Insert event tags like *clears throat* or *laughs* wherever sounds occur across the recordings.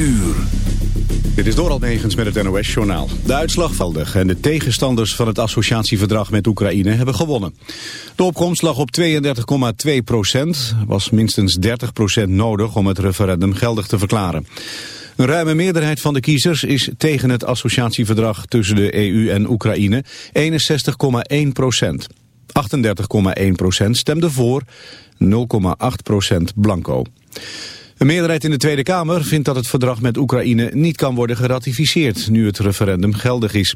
uur. Dit is Doral Negens met het NOS-journaal. De uitslag valdig en de tegenstanders van het associatieverdrag met Oekraïne hebben gewonnen. De opkomst lag op 32,2 procent. was minstens 30 procent nodig om het referendum geldig te verklaren. Een ruime meerderheid van de kiezers is tegen het associatieverdrag tussen de EU en Oekraïne, 61,1 procent. 38,1 procent stemde voor, 0,8 procent blanco. Een meerderheid in de Tweede Kamer vindt dat het verdrag met Oekraïne niet kan worden geratificeerd, nu het referendum geldig is.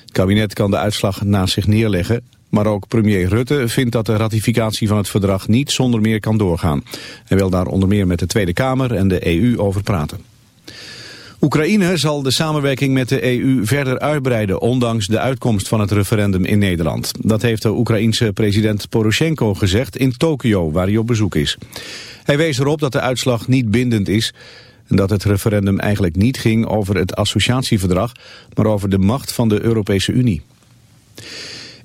Het kabinet kan de uitslag naast zich neerleggen, maar ook premier Rutte vindt dat de ratificatie van het verdrag niet zonder meer kan doorgaan. Hij wil daar onder meer met de Tweede Kamer en de EU over praten. Oekraïne zal de samenwerking met de EU verder uitbreiden, ondanks de uitkomst van het referendum in Nederland. Dat heeft de Oekraïense president Poroshenko gezegd in Tokio, waar hij op bezoek is. Hij wees erop dat de uitslag niet bindend is en dat het referendum eigenlijk niet ging over het associatieverdrag, maar over de macht van de Europese Unie.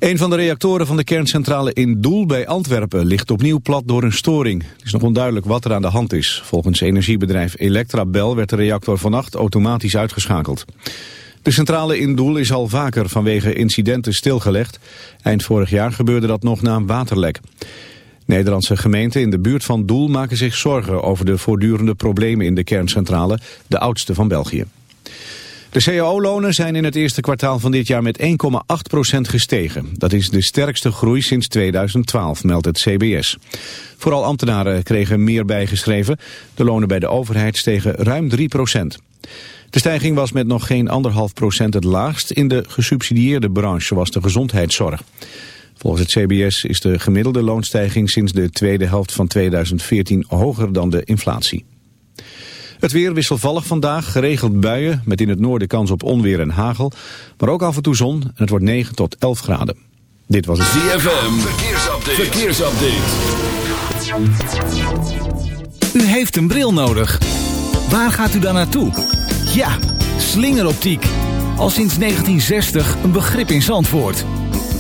Een van de reactoren van de kerncentrale in Doel bij Antwerpen ligt opnieuw plat door een storing. Het is nog onduidelijk wat er aan de hand is. Volgens energiebedrijf Electrabel werd de reactor vannacht automatisch uitgeschakeld. De centrale in Doel is al vaker vanwege incidenten stilgelegd. Eind vorig jaar gebeurde dat nog na een waterlek. Nederlandse gemeenten in de buurt van Doel maken zich zorgen over de voortdurende problemen in de kerncentrale, de oudste van België. De cao-lonen zijn in het eerste kwartaal van dit jaar met 1,8% gestegen. Dat is de sterkste groei sinds 2012, meldt het CBS. Vooral ambtenaren kregen meer bijgeschreven. De lonen bij de overheid stegen ruim 3%. De stijging was met nog geen anderhalf procent het laagst in de gesubsidieerde branche, zoals de gezondheidszorg. Volgens het CBS is de gemiddelde loonstijging sinds de tweede helft van 2014 hoger dan de inflatie. Het weer wisselvallig vandaag, geregeld buien met in het noorden kans op onweer en hagel. Maar ook af en toe zon en het wordt 9 tot 11 graden. Dit was het ZFM, verkeersupdate. verkeersupdate. U heeft een bril nodig. Waar gaat u dan naartoe? Ja, slingeroptiek. Al sinds 1960 een begrip in Zandvoort.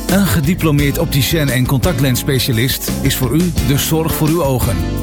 Een gediplomeerd opticien en contactlensspecialist is voor u de zorg voor uw ogen.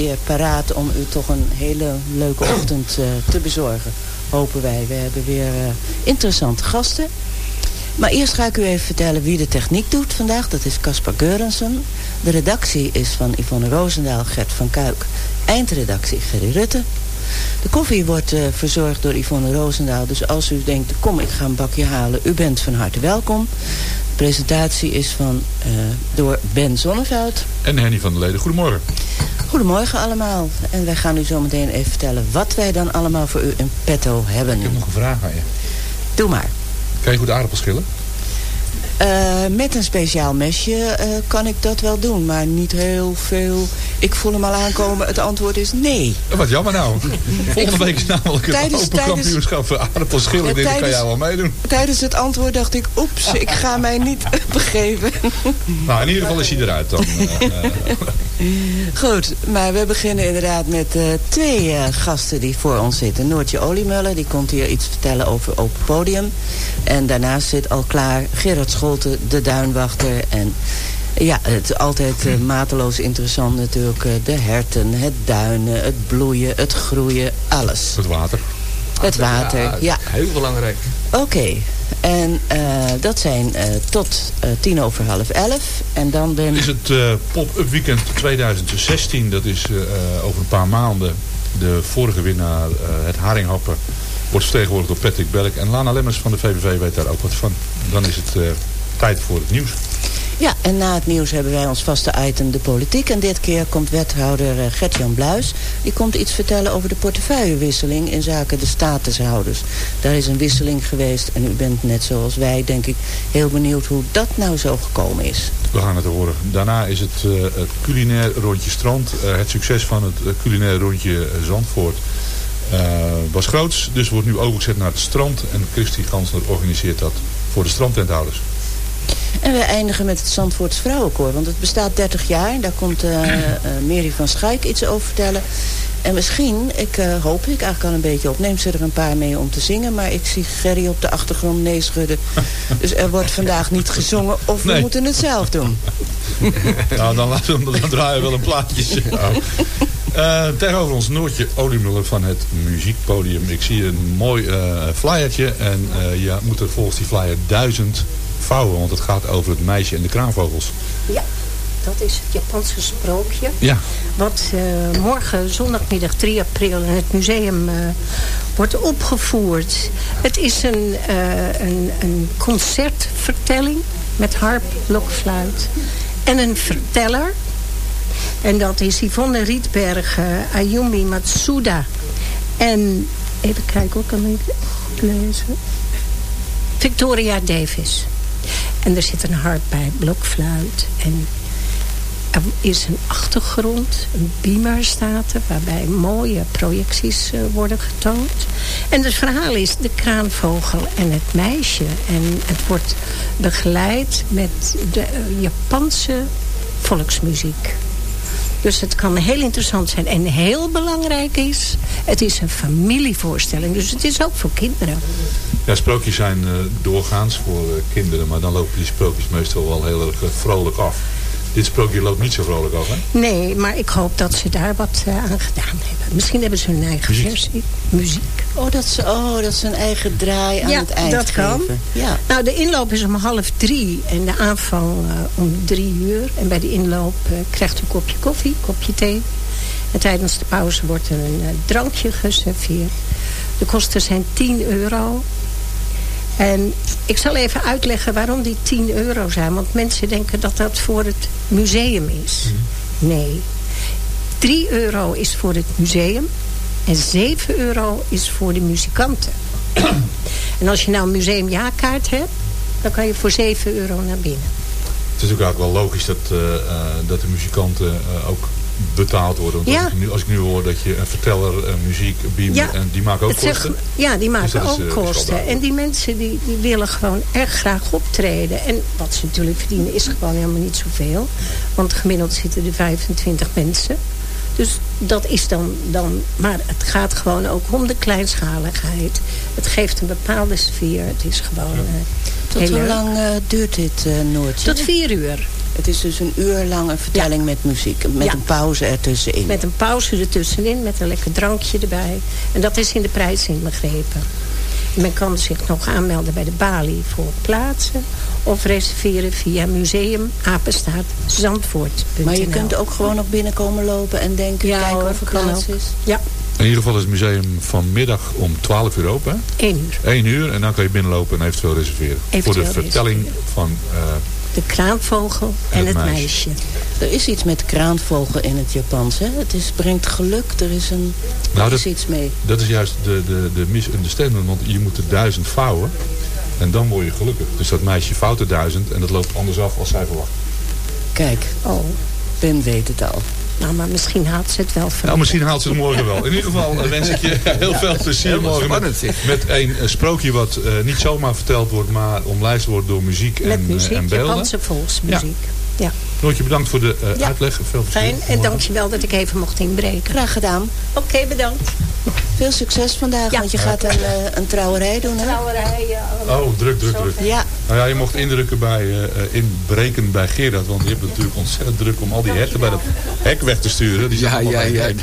Weer paraat om u toch een hele leuke ochtend eh, te bezorgen. Hopen wij. We hebben weer eh, interessante gasten. Maar eerst ga ik u even vertellen wie de techniek doet vandaag. Dat is Caspar Geurensen. De redactie is van Yvonne Roosendaal, Gert van Kuik. Eindredactie Gerry Rutte. De koffie wordt eh, verzorgd door Yvonne Roosendaal. Dus als u denkt, kom ik ga een bakje halen. U bent van harte welkom. De presentatie is van, door Ben Zonneveld. En Henny van der Leden. Goedemorgen. Goedemorgen allemaal. En wij gaan u zo meteen even vertellen wat wij dan allemaal voor u in petto hebben. Ik heb nog een vraag aan je. Doe maar. Kan je goed aardappels schillen? Eh, met een speciaal mesje eh, kan ik dat wel doen, maar niet heel veel. Ik voel hem al aankomen. Het antwoord is nee. Eh, Wat jammer nou. *laughs* Volgende week is namelijk een Tijdens- open tijdens- kampioenschap voor aardappels schillen. Ja, Dit kan jij wel meedoen. Tijdens het antwoord dacht ik, oeps, ik ga mij niet *laughs* begeven. Nou, in ieder geval is hij eruit dan. Eh, Goed, maar we beginnen inderdaad met eh, twee eh, gasten die voor ons zitten. Noortje Oliemuller, die komt hier iets vertellen over Open Podium. En daarnaast zit al klaar Gerard Scholte, de duinwachter. En ja, het is altijd eh, mateloos interessant natuurlijk. de herten, het duinen, het bloeien, het groeien, alles. het water. Het water, ja. Heel belangrijk. Oké, en eh, dat zijn eh, tot eh, tien over half elf. En dan ben is het eh, Pop-Up Weekend 2016. Dat is over een paar maanden. De vorige winnaar, eh, het Haringhappen, wordt vertegenwoordigd door Patrick Belk. En Lana Lemmers van de VVV weet daar ook wat van. Dan is het eh, tijd voor het nieuws. Ja, en na het nieuws hebben wij ons vaste item de politiek. En dit keer komt wethouder eh, Gert-Jan Bluis. Die komt iets vertellen over de portefeuillewisseling in zaken de statushouders. Daar is een wisseling geweest en u bent net zoals wij, denk ik, heel benieuwd hoe dat nou zo gekomen is. We gaan het horen. Daarna is het, eh, het culinair rondje strand. Eh, het succes van het culinair rondje Zandvoort was groots. Dus wordt nu overgezet naar het strand. En Christy Gansner organiseert dat voor de strandtenthouders. En we eindigen met het Zandvoorts Vrouwenkoor, want het bestaat 30 jaar. Daar komt eh, *clears throat* Mary van Schaik iets over vertellen. En misschien, ik eh, hoop ik eigenlijk al een beetje op, neemt ze er een paar mee om te zingen. Maar ik zie Gerry op de achtergrond nee schudden. *laughs* Dus er wordt vandaag niet gezongen of we moeten het zelf doen. *laughs* nou, dan, laten we, dan draaien we wel een plaatje. *laughs* Eh, tegenover ons Noortje Oliemuller van het muziekpodium. Ik zie een mooi flyertje. En je moet er volgens die flyer duizend vouwen. Want het gaat over het meisje en de kraanvogels. Ja, dat is het Japanse sprookje. Ja. Wat eh, morgen, zondagmiddag 3 april, in het museum eh, wordt opgevoerd. Het is een, eh, een, een concertvertelling met harp, blokfluit en een verteller. En dat is Yvonne Rietberg, Ayumi Matsuda. En even kijken, hoe kan ik lezen? Victoria Davis. En er zit een harp bij, blokfluit. En er is een achtergrond, een beamer staat er... waarbij mooie projecties eh, worden getoond. En het verhaal is de kraanvogel en het meisje. En het wordt begeleid met de eh, Japanse volksmuziek. Dus het kan heel interessant zijn. En heel belangrijk is, het is een familievoorstelling. Dus het is ook voor kinderen. Ja, sprookjes zijn eh, doorgaans voor eh, kinderen. Maar dan lopen die sprookjes meestal wel heel erg eh, vrolijk af. Dit sprookje loopt niet zo vrolijk af, hè? Nee, maar ik hoop dat ze daar wat eh, aan gedaan hebben. Misschien hebben ze hun eigen Muziek. versie. Muziek. Oh, dat ze, oh, dat ze een eigen draai aan Ja, het eind dat kan. geven. Ja. Nou, de inloop is om half drie en de aanvang eh, om drie uur. En bij de inloop eh, krijgt u een kopje koffie, een kopje thee. En tijdens de pauze wordt er een drankje geserveerd. De kosten zijn 10 euro. En ik zal even uitleggen waarom die 10 euro zijn. Want mensen denken dat dat voor het museum is. Nee. 3 euro is voor het museum. En 7 euro is voor de muzikanten. *clears throat* en als je nou een museumjaarkaart hebt... dan kan je voor 7 euro naar binnen. Het is natuurlijk ook wel logisch dat, eh, eh, dat de muzikanten eh, ook betaald worden. Want Ja. als, ik nu, als ik nu hoor dat je een verteller, een muziek, beamer, Ja, en die maken ook Het zeg- kosten. ja, die maken Dus ook eh, is kosten. duidelijk. En die mensen die, die willen gewoon erg graag optreden. En wat ze natuurlijk verdienen is gewoon helemaal niet zoveel. Want gemiddeld zitten er 25 mensen. Dus dat is dan, dan... Maar het gaat gewoon ook om de kleinschaligheid. Het geeft een bepaalde sfeer. Het is gewoon... eh, Tot hoe lang eh, duurt dit, eh Noortje? Tot vier uur. Het is dus een uur lange vertelling met muziek. Met Ja. een pauze ertussenin. Met een pauze ertussenin, met een lekker drankje erbij. En dat is in de prijs inbegrepen. Men kan zich nog aanmelden bij de balie voor plaatsen. Of reserveren via museum apenstaart zandvoort.nl. Maar je kunt ook gewoon nog binnenkomen lopen en denken, Ja, kijken of er kan plaats is. Ja, In ieder geval is het museum vanmiddag om 12 uur open. hè? één uur. 1 uur en dan kan je binnenlopen en eventueel reserveren. Eventueel Voor de vertelling van... eh, De kraanvogel en het het meisje. meisje. Er is iets met kraanvogel in het Japans. Hè? Het is, brengt geluk. Er is, een, er Nou, is dat- iets mee. dat is juist de, de, de mis in de stemmen, want je moet er duizend vouwen. En dan word je gelukkig. Dus dat meisje vouwt er duizend en dat loopt anders af als zij verwacht. Kijk, Oh, Ben weet het al. Nou, maar misschien haalt ze het wel van. Nou, misschien haalt ze het morgen wel. In ieder geval eh, wens ik je *laughs* heel veel plezier morgen met, met een eh, sprookje wat eh, niet zomaar verteld wordt, maar omlijst wordt door muziek en, Met muziek, en beelden. Japanse volksmuziek. Ja. Noortje, bedankt voor de eh, Ja. uitleg. Veel Fijn, en dankjewel dat ik even mocht inbreken. Graag gedaan. Oké, bedankt. Veel succes vandaag, Ja. want je gaat een, eh, een trouwerij doen, hè? Trouwerij, ja. Oh, druk, druk, druk. Ja, Nou ja, je mocht indrukken bij, eh, eh, inbreken bij Gerard. Want je hebt natuurlijk ontzettend druk om al die herten bij dat hek weg te sturen. Die Ja, ja, ja. nou.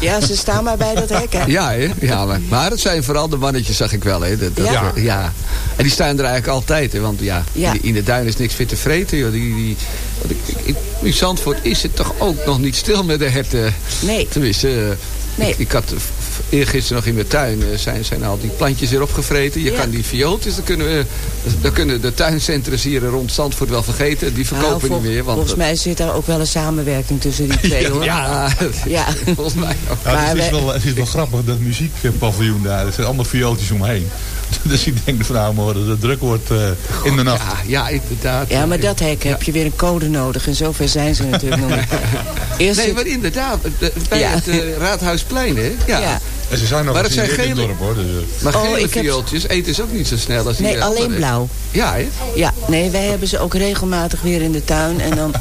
ja, ze staan maar bij dat hek, hè? Ja, hè? ja maar, maar het zijn vooral de mannetjes, zag ik wel. Hè? Dat, dat- Ja. ja. En die staan er eigenlijk altijd. Hè? Want ja, Ja. In, de, in de duin is niks fit te vreten. Joh. Die, die, ik, in Zandvoort is het toch ook nog niet stil met de herten. Nee. Tenminste, eh, Nee. ik, ik had eergisteren nog in mijn tuin eh, zijn, zijn al die plantjes weer opgevreten. Je Ja. kan die viooltjes, dan kunnen, we, dan kunnen de tuincentrums hier rond Zandvoort wel vergeten. Die verkopen Nou, vol- niet meer. Want volgens mij zit daar ook wel een samenwerking tussen die twee, *laughs* hoor. Ja, Ja. volgens mij ook. Ja, Maar het, is wij- wel, het is wel grappig, dat muziekpaviljoen daar. Er zijn allemaal viooltjes omheen. *laughs* Dus ik denk van nou, morgen dat het druk wordt eh, in de nacht. Ja, ja, inderdaad. Ja, maar dat hek heb je weer een code nodig. En zover zijn ze natuurlijk nog niet. *laughs* Eerst Nee, maar inderdaad. de- Bij Ja. het eh, Raadhuisplein, hè? Ja. Ja. En ze zijn nog Maar het zijn in het gele- dorp hoor. Dus, eh, Maar Oh, gele ik heb- viooltjes eten ze ook niet zo snel als die Nee, eh, alleen blauw. Ja, hè? Ja, nee, wij hebben ze ook regelmatig weer in de tuin. En dan,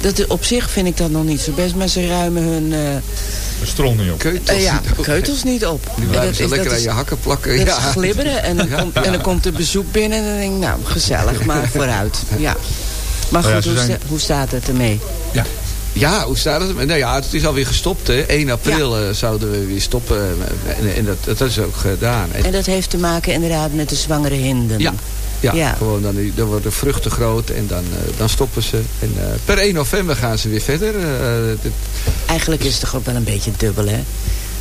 dat, is- op zich vind ik dat nog niet zo best. Maar ze ruimen hun eh, strol niet op. Keutels. eh, ja, niet op. keutels niet op. Die En blijven is- lekker dat aan is- je hakken plakken. Dat ja. is glibberen en dan, *laughs* Ja, komt, en dan komt er bezoek binnen en dan denk ik, nou, gezellig, maar *laughs* vooruit. Ja. Maar Oh ja, goed, ze hoe, zijn- sta- hoe staat het ermee? Ja. Ja, hoe staat het? Nou ja, het is alweer gestopt, hè? 1 april eh, zouden we weer stoppen. eh, En, en dat, dat is ook gedaan. En- En dat heeft te maken inderdaad met de zwangere hinden. ja, ja, Ja. gewoon dan, dan worden de vruchten groot en dan, eh, dan stoppen ze. En eh, per 1 november gaan ze weer verder. eh, dit- Eigenlijk is het toch ook wel een beetje dubbel, hè?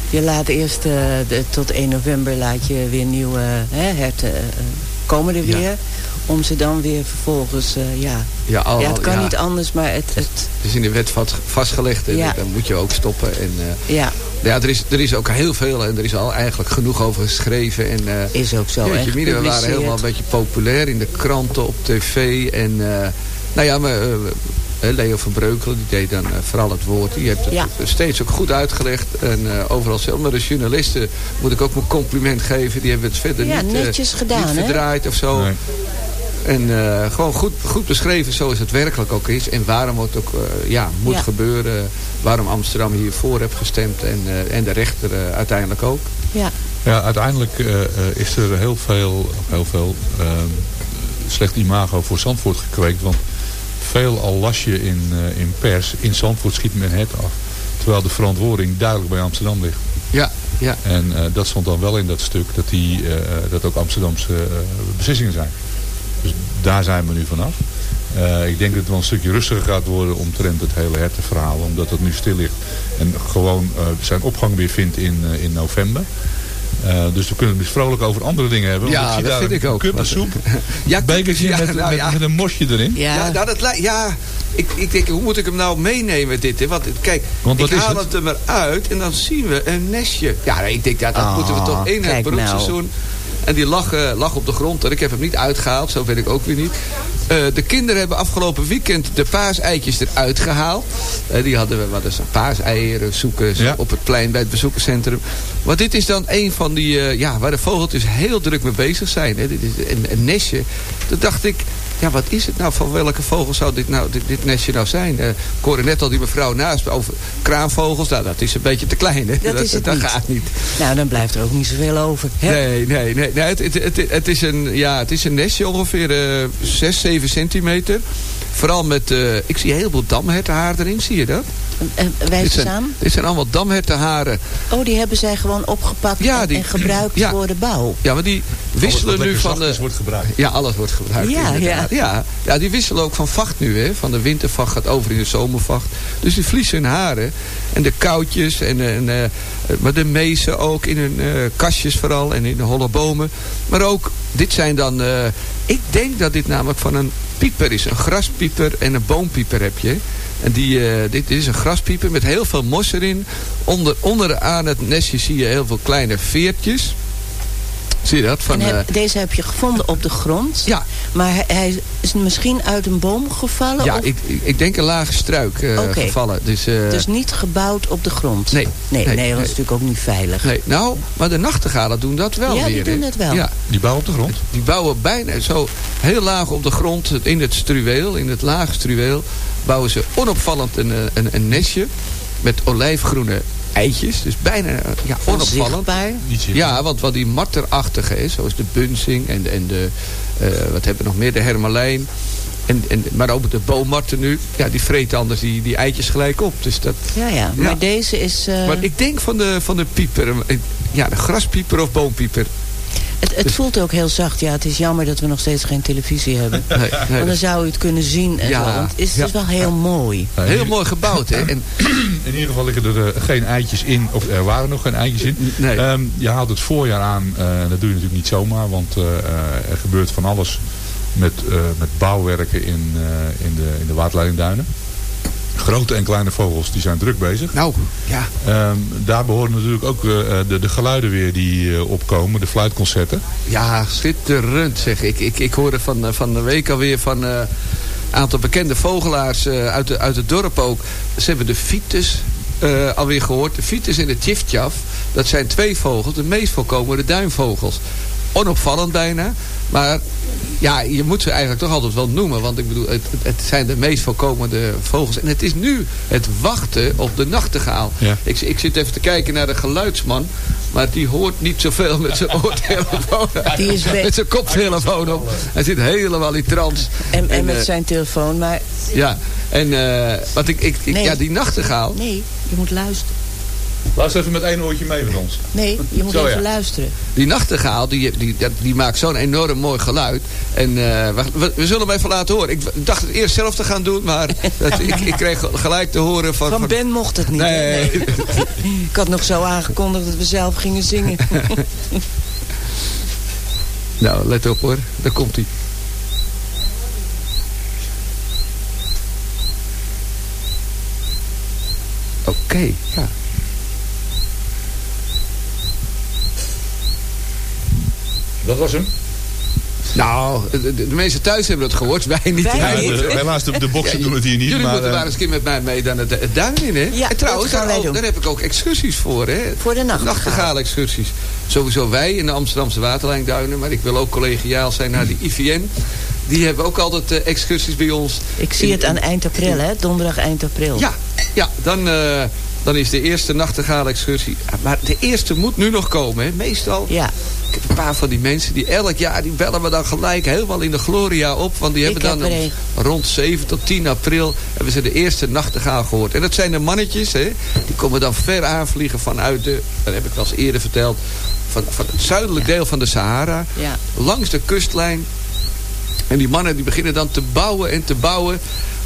Je laat eerst de, tot 1 november laat je weer nieuwe hè, herten komen er Ja. weer. Om ze dan weer vervolgens, ja... ja, al, ja, het kan ja, niet anders, maar het... het Het is in de wet vastgelegd en dan moet je ook stoppen. En, ja, ja, er is, er is ook heel veel en er is al eigenlijk genoeg over geschreven. En, eh, is ook zo. Mina, we waren helemaal een beetje populair in de kranten, op tv. En eh, nou ja, maar, eh, Leo van Breukelen, die deed dan vooral het woord. Die heeft het Ja. steeds ook goed uitgelegd. En eh, overal zelf. Maar de journalisten moet ik ook mijn compliment geven. Die hebben het verder Ja, niet, eh, netjes gedaan, niet hè? verdraaid of zo. Nee. En eh, gewoon goed, goed beschreven zoals het werkelijk ook is. En waarom het ook eh, ja, moet Ja. gebeuren. Waarom Amsterdam hiervoor heeft gestemd. En, eh, en de rechter eh, uiteindelijk ook. Ja, Ja, uiteindelijk eh, eh, is er heel veel, heel veel eh, slecht imago voor Zandvoort gekweekt. Want veel al las je in, eh, in pers, in Zandvoort schiet men het af. Terwijl de verantwoording duidelijk bij Amsterdam ligt. Ja, ja. En eh, dat stond dan wel in dat stuk, dat, die, eh, dat ook Amsterdamse eh, beslissingen zijn. Dus daar zijn we nu vanaf. Eh, ik denk dat het wel een stukje rustiger gaat worden omtrent het hele hertenverhaal. Omdat het nu stil ligt. En gewoon eh, zijn opgang weer vindt in, eh, in november. Eh, dus we kunnen het dus vrolijk over andere dingen hebben. Want Ja, ik zie dat daar vind ik ook. kuppensoep. *laughs* Ja, Bekertje ja, met, nou met, ja. met een mosje erin. ja. Ja, nou, dat, ja ik, ik denk, hoe moet ik hem nou meenemen dit? Hè? Want kijk, Want wat ik haal het? het er maar uit en dan zien we een nestje. Ja, ik denk, ja, dat Ah, moeten we toch in het nou. En die lag, lag op de grond. En ik heb hem niet uitgehaald, zo weet ik ook weer niet. Eh, de kinderen hebben afgelopen weekend de paaseitjes eruit gehaald. Eh, die hadden we wat is paaseieren zoeken zo Ja. op het plein bij het bezoekerscentrum. Maar dit is dan een van die, ja, waar de vogeltjes heel druk mee bezig zijn. Hè. Dit is een, een nestje. Toen dacht ik, ja, wat is het nou? Van welke vogel zou dit, nou, dit, dit nestje nou zijn? Eh, ik hoorde net al die mevrouw naast me over kraanvogels. Nou, dat is een beetje te klein. Hè? Dat is het dat niet. gaat niet. Nou, dan blijft er ook niet zoveel over. hè? Nee, nee, nee. nee het, het, het, het, is een, ja, het is een nestje ongeveer eh 6, 7 centimeter. Vooral met, eh, ik zie heel veel damhertenhaar erin, zie je dat? Wijs Dit zijn, aan. dit zijn allemaal damhertenharen. Oh, die hebben zij gewoon opgepakt Ja, en, die- en gebruikt ja. voor de bouw. Ja, maar die wisselen nu van de... wordt gebruikt. Ja, alles wordt gebruikt. Ja, ja. Ja, die wisselen ook van vacht nu. Hè. Van de wintervacht gaat over in de zomervacht. Dus die vliezen hun haren. En de koutjes. En, en, eh, maar de mezen ook. In hun eh, kastjes vooral. En in de holle bomen. Maar ook, dit zijn dan... eh, ik denk dat dit namelijk van een pieper is. Een graspieper en een boompieper heb je. En die, eh, dit is een graspieper met heel veel mos erin. Onder, onderaan het nestje zie je heel veel kleine veertjes. Zie je dat? Van, en heb- eh, deze heb je gevonden op de grond. Ja. Maar hij, hij is misschien uit een boom gevallen? Ja, of- ik, ik- ik denk een lage struik eh, Oké. gevallen. Dus, eh, Dus niet gebouwd op de grond? Nee. Nee, Nee, nee, dat is natuurlijk ook niet veilig. nee, nou, maar de nachtegalen doen dat wel Ja, die weer. doen hè? dat wel. Ja, Die bouw op de grond. die bouwen bijna zo heel laag op de grond in het struweel, in het lage struweel, bouwen ze onopvallend een, eh, een, een nestje met olijfgroene eitjes. Dus bijna eh, ja, onopvallend. Zien. Ja, want wat die marterachtige is, zoals de bunzing en, de- en de, eh, wat hebben we nog meer, de hermelijn. En, en, maar ook de boommarten nu, ja, die vreten anders die, die eitjes gelijk op. Dus dat, Ja, ja. Maar Ja. deze is... eh, Maar ik denk van de, van de pieper, ja, de graspieper of boompieper. Het, het voelt ook heel zacht. Ja, het is jammer dat we nog steeds geen televisie hebben. *laughs* Nee, nee, Want dan zou u het kunnen zien en Ja. zo. Want het is, het is Ja. wel heel mooi. Heel mooi gebouwd, hè? En, *clears throat* In ieder geval liggen er eh, geen eitjes in, of er waren nog geen eitjes in. Nee. Ehm, je haalt het voorjaar aan, eh, dat doe je natuurlijk niet zomaar, want eh, eh, er gebeurt van alles met, eh, met bouwwerken in, eh, in, de, in de waterleidingduinen. Grote en kleine vogels die zijn druk bezig. nou, ja. Ehm, daar behoren natuurlijk ook eh, de, de geluiden weer die eh, opkomen, de fluitconcerten. Ja, schitterend zeg ik. Ik, ik hoorde van, eh, van de week alweer van een aantal bekende vogelaars eh, uit, de, uit het dorp ook. Ze hebben de fiets eh, alweer gehoord. De fiets en de tjiftjaf. Dat zijn twee vogels, de meest voorkomende duinvogels. Onopvallend bijna. Maar ja, je moet ze eigenlijk toch altijd wel noemen. Want ik bedoel, het, het zijn de meest voorkomende vogels. En het is nu het wachten op de nachtegaal. Ja. Ik, ik zit even te kijken naar de geluidsman. Maar die hoort niet zoveel met zijn *laughs* oortelefoon. Die is weg. met zijn koptelefoon op. Hij zit helemaal in trance. En, en met eh, zijn telefoon. Maar Ja, en uh, wat ik, ik, ik Nee. ja, die nachtegaal. nee, je moet luisteren. Luister even met één oortje mee met ons. Nee, je moet Zo, even ja. luisteren. Die nachtegaal, die, die, dat- die maakt zo'n enorm mooi geluid. En eh, we, we, zullen hem even laten horen. Ik dacht het eerst zelf te gaan doen, maar dat, ik, ik kreeg gelijk te horen van... Van Ben mocht het niet. Nee. Ik had nog zo aangekondigd dat we zelf gingen zingen. *laughs* Nou, let op hoor. Daar komt hij. Oké, ja. Dat was hem. Nou, de, de, de mensen thuis hebben het gehoord, wij niet. Wij Ja, de- helaas, de, de boksen Ja, doen het hier niet. Jullie maar, moeten eh, maar eens een keer met mij mee dan het, het duin in, hè? Ja, en trouwens, dat gaan daar, wij ook- daar heb ik ook excursies voor, hè? Voor de nachtegaal. Nachtegaal-excursies. Sowieso wij in de Amsterdamse waterlijnduinen, maar ik wil ook collegiaal zijn naar die IVN. Die hebben ook altijd eh, excursies bij ons. Ik zie In- het aan eind april, hè? Donderdag eind april. Ja, ja dan, eh, dan is de eerste nachtegaal-excursie. Maar de eerste moet nu nog komen, hè? Meestal. Ja, een paar van die mensen die elk jaar, die bellen we dan gelijk helemaal in de gloria op. Want die Ik hebben dan heb om- een. rond 7 tot 10 april hebben ze de eerste nachtegaal gehoord. En dat zijn de mannetjes, hè. Die komen dan ver aanvliegen vanuit de, dat heb ik al eens eerder verteld, van, van het zuidelijk deel van de Sahara. ja. Langs de kustlijn. En die mannen die beginnen dan te bouwen en te bouwen.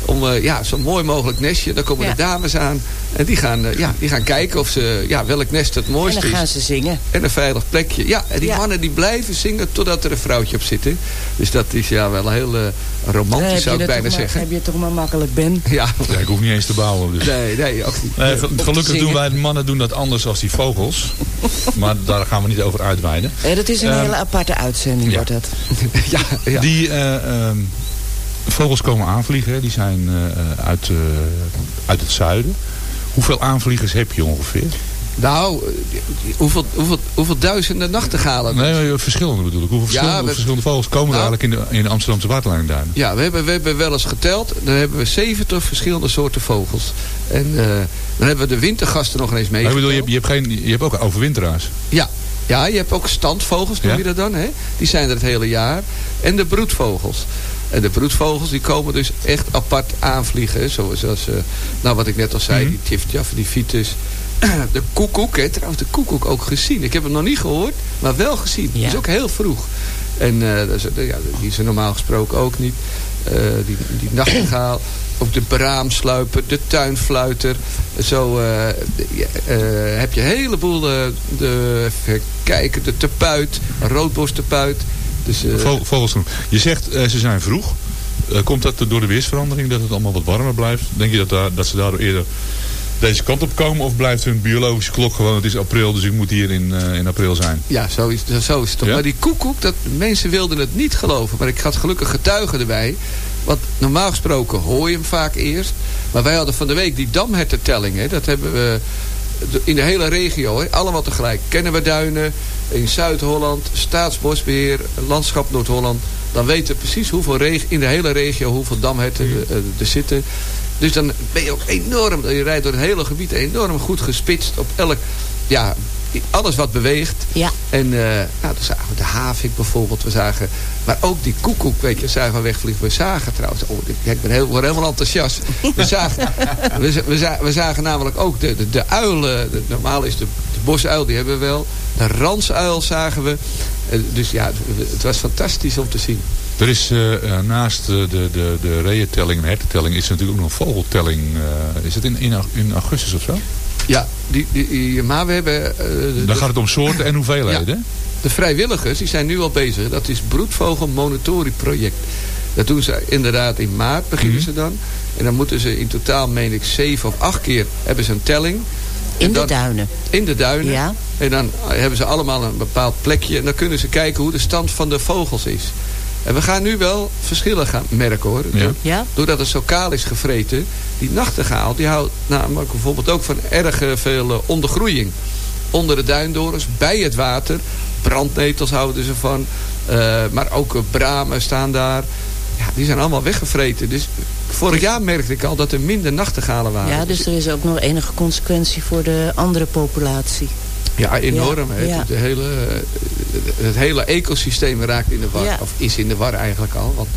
Om eh, ja, zo mooi mogelijk nestje. Dan komen Ja. de dames aan. En die gaan, eh, ja, die gaan kijken of ze, ja, welk nest het En mooiste dan is. gaan ze zingen. En een veilig plekje. Ja, en die Ja. mannen die blijven zingen totdat er een vrouwtje op zit. hè. Dus dat is ja wel heel eh, Dan romantisch zou ik bijna zeggen. Heb je het toch maar makkelijk, Ben? Ja, ja, ik hoef niet eens te bouwen. Dus. nee, nee, ook niet. Nee, gelukkig doen wij, de mannen doen dat anders als die vogels. *laughs* maar daar gaan we niet over uitweiden. Dat is een Ehm, hele aparte uitzending, ja. wordt dat. *laughs* Ja, ja. Die eh, ehm, vogels komen aanvliegen. hè. Die zijn eh, eh, uit, eh, uit het zuiden. Hoeveel aanvliegers heb je ongeveer? Nou, hoeveel, hoeveel, hoeveel duizenden nachtegalen? Nee, verschillende bedoel ik. Hoeveel Ja, verschillende, we- verschillende vogels komen er Nou. eigenlijk in de, in de Amsterdamse? Ja, we hebben, we hebben wel eens geteld. Dan hebben we 70 verschillende soorten vogels. En dan hebben we de wintergasten nog eens Maar ik bedoel, je, mee. hebt, je, hebt geen, je hebt ook overwinteraars. Ja. ja, je hebt ook standvogels, noem Ja. je dat dan. Hè? Die zijn er het hele jaar. En de broedvogels. En de broedvogels die komen dus echt apart aanvliegen. Zoals, eh, nou, wat ik net al zei, Mhm. die tifjaf, die fiets. *clears throat* De koekoek, hè, trouwens de koekoek ook gezien. Ik heb hem nog niet gehoord, maar wel gezien. Die is ook heel vroeg. En eh, dat is, ja, die is er normaal gesproken ook niet. Eh, die, die nachtegaal, *clears throat* ook de braamsluiper, de tuinfluiter. Zo eh, ja, eh, heb je een heleboel, eh, de, even kijken, de tepuit, roodborsttepuit. Dus, eh. Je zegt eh, ze zijn vroeg. Eh, komt dat door de weersverandering, dat het allemaal wat warmer blijft? Denk je dat, daar, dat ze daardoor eerder deze kant op komen? Of blijft hun biologische klok gewoon, het is april, dus ik moet hier in, in april zijn? Ja, zo is, zo is het toch. Ja? Maar die koekoek, dat, mensen wilden het niet geloven. Maar ik had gelukkig getuigen erbij. Want normaal gesproken hoor je hem vaak eerst. Maar wij hadden van de week die damhertentelling. Hè, dat hebben we in de hele regio. Hè, allemaal tegelijk. Kennen we duinen in Zuid-Holland. Staatsbosbeheer. Landschap Noord-Holland. Dan weten we precies hoeveel reg- in de hele regio hoeveel damherten Mhm. er, er zitten. Dus dan ben je ook enorm. Je rijdt door het hele gebied enorm goed gespitst op elk... Ja, alles wat beweegt. Ja. En uh, nou, dan zagen we de havik bijvoorbeeld. We zagen, maar ook die koekoek, weet je, zagen we wegvliegen. We zagen trouwens, oh, ik ben heel, word helemaal enthousiast. We zagen, *laughs* we, we, zagen, we zagen namelijk ook de, de, de uilen. De, normaal is de bosuil, die hebben we wel. De ransuil zagen we. Uh, dus ja, het was fantastisch om te zien. Er is uh, naast de, de, de, de reeëntelling en hertentelling is er natuurlijk ook nog een vogeltelling. Uh, is het in, in, in augustus of zo? Ja, die, die, maar we hebben... Uh, Dan de, gaat het om soorten en *clears throat* hoeveelheden. Ja, de vrijwilligers die zijn nu al bezig. Dat is Broedvogel Project. Dat doen ze inderdaad in maart, beginnen mm -hmm. ze dan. En dan moeten ze in totaal, meen ik, zeven of acht keer hebben ze een telling. In dan, de duinen? In de duinen. Ja. En dan hebben ze allemaal een bepaald plekje. En dan kunnen ze kijken hoe de stand van de vogels is. En we gaan nu wel verschillen gaan merken hoor. Ja. Ja? Doordat het zo kaal is gevreten. Die nachtegaal die houdt namelijk bijvoorbeeld ook van erg veel uh, ondergroeiing. Onder de duindorens, bij het water. Brandnetels houden ze van. Uh, maar ook bramen staan daar. Ja, die zijn allemaal weggevreten. Dus vorig jaar merkte ik al dat er minder nachtegalen waren. Ja, dus er is ook nog enige consequentie voor de andere populatie. Ja, enorm. Ja, ja. Het, de hele, het hele ecosysteem raakt in de war. Ja. Of is in de war eigenlijk al. Want,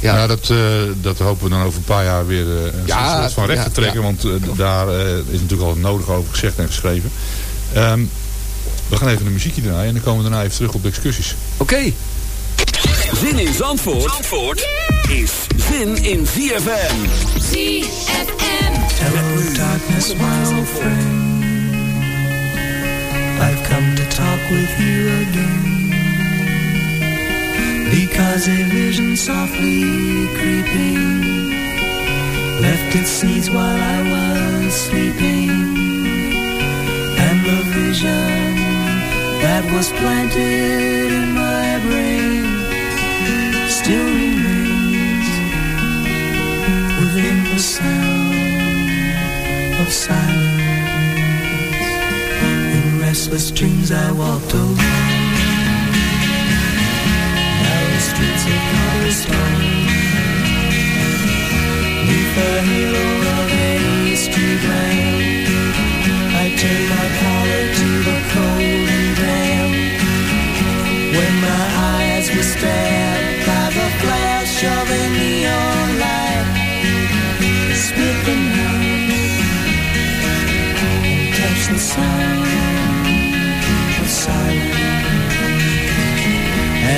ja, ja dat, uh, dat hopen we dan over een paar jaar weer uh, een ja, soort van recht ja, te trekken. ja. Want uh, daar is natuurlijk al nodig over gezegd en geschreven. Um, we gaan even een muziekje draaien en dan komen we daarna even terug op de excursies. Oké. Okay. Zin in Zandvoort, Zandvoort is zin in ZFM. ZFM. Hello darkness, my old friend. I've come to talk with you again Because a vision softly creeping Left its seeds while I was sleeping And the vision that was planted in my brain Still remains within the sound of silence. In restless dreams I walked alone. Narrow streets of cobblestone Neath the halo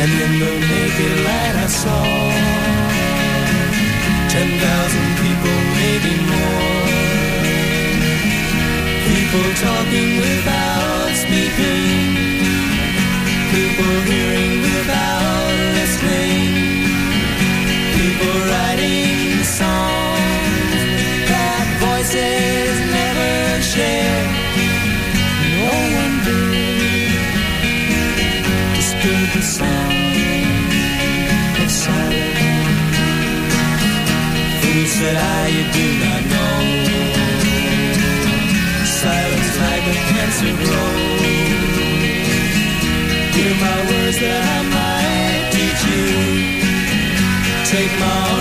And in the naked light I saw. Ten thousand people, maybe more. People talking without speaking like a cancer. Hear my words that I might teach you. Take my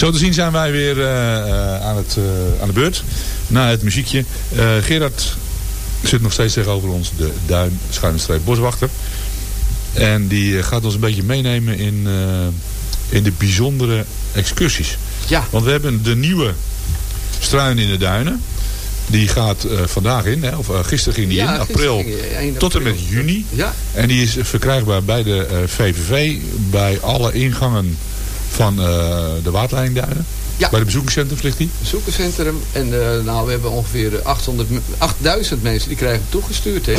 Zo te zien zijn wij weer eh, eh, aan, het, eh, aan de beurt. Na het muziekje. Gerard zit nog steeds tegenover ons. De Duin schuine streep boswachter. En die gaat ons een beetje meenemen in, in de bijzondere excursies. Ja. Want we hebben de nieuwe struin in de duinen. Die gaat vandaag in, hè, of gisteren ging die Ja, in, april, ging tot en met juni. Ja. En die is verkrijgbaar bij de VVV, bij alle ingangen van eh, de waterleidingduinen. Ja. Bij de bezoekingscentrum ligt die. bezoekerscentrum. En eh, nou, we hebben ongeveer 800, me- 8000 mensen die krijgen toegestuurd. Hè?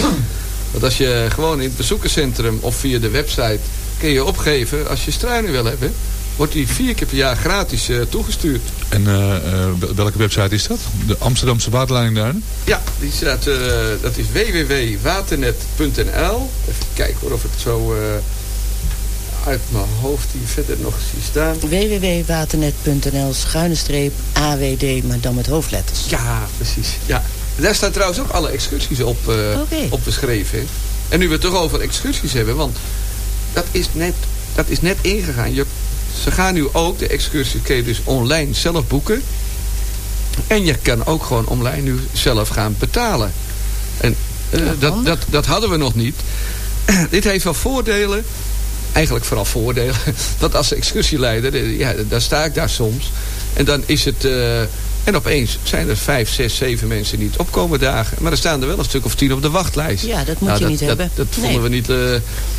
Want als je gewoon in het bezoekerscentrum of via de website kun je opgeven als je struinen wil hebben. Wordt die vier keer per jaar gratis eh, toegestuurd. En eh, eh, welke website is dat? De Amsterdamse waterleidingduinen? Ja, die staat, eh, dat is www.waternet.nl. Even kijken hoor, of ik het zo eh, uit mijn hoofd hier verder nog zie staan. www.waternet.nl schuine streep AWD, maar dan met hoofdletters. Ja, precies. Ja. Daar staan trouwens ook alle excursies op, Oké. op beschreven. hè. En nu we het toch over excursies hebben, want dat is net, dat is net ingegaan. Je, ze gaan nu ook, de excursies kun je dus online zelf boeken. En je kan ook gewoon online nu zelf gaan betalen. En eh, dat, dat, dat hadden we nog niet. *clears throat* Dit heeft wel voordelen. Eigenlijk vooral voordelen. *laughs* Want als excursieleider, eh, ja, dan sta ik daar soms. En dan is het... eh, en opeens zijn er vijf, zes, zeven mensen die niet opkomen dagen. Maar er staan er wel een stuk of tien op de wachtlijst. Ja, dat moet Nou, je niet dat, hebben. Dat, vonden Nee. we niet... eh,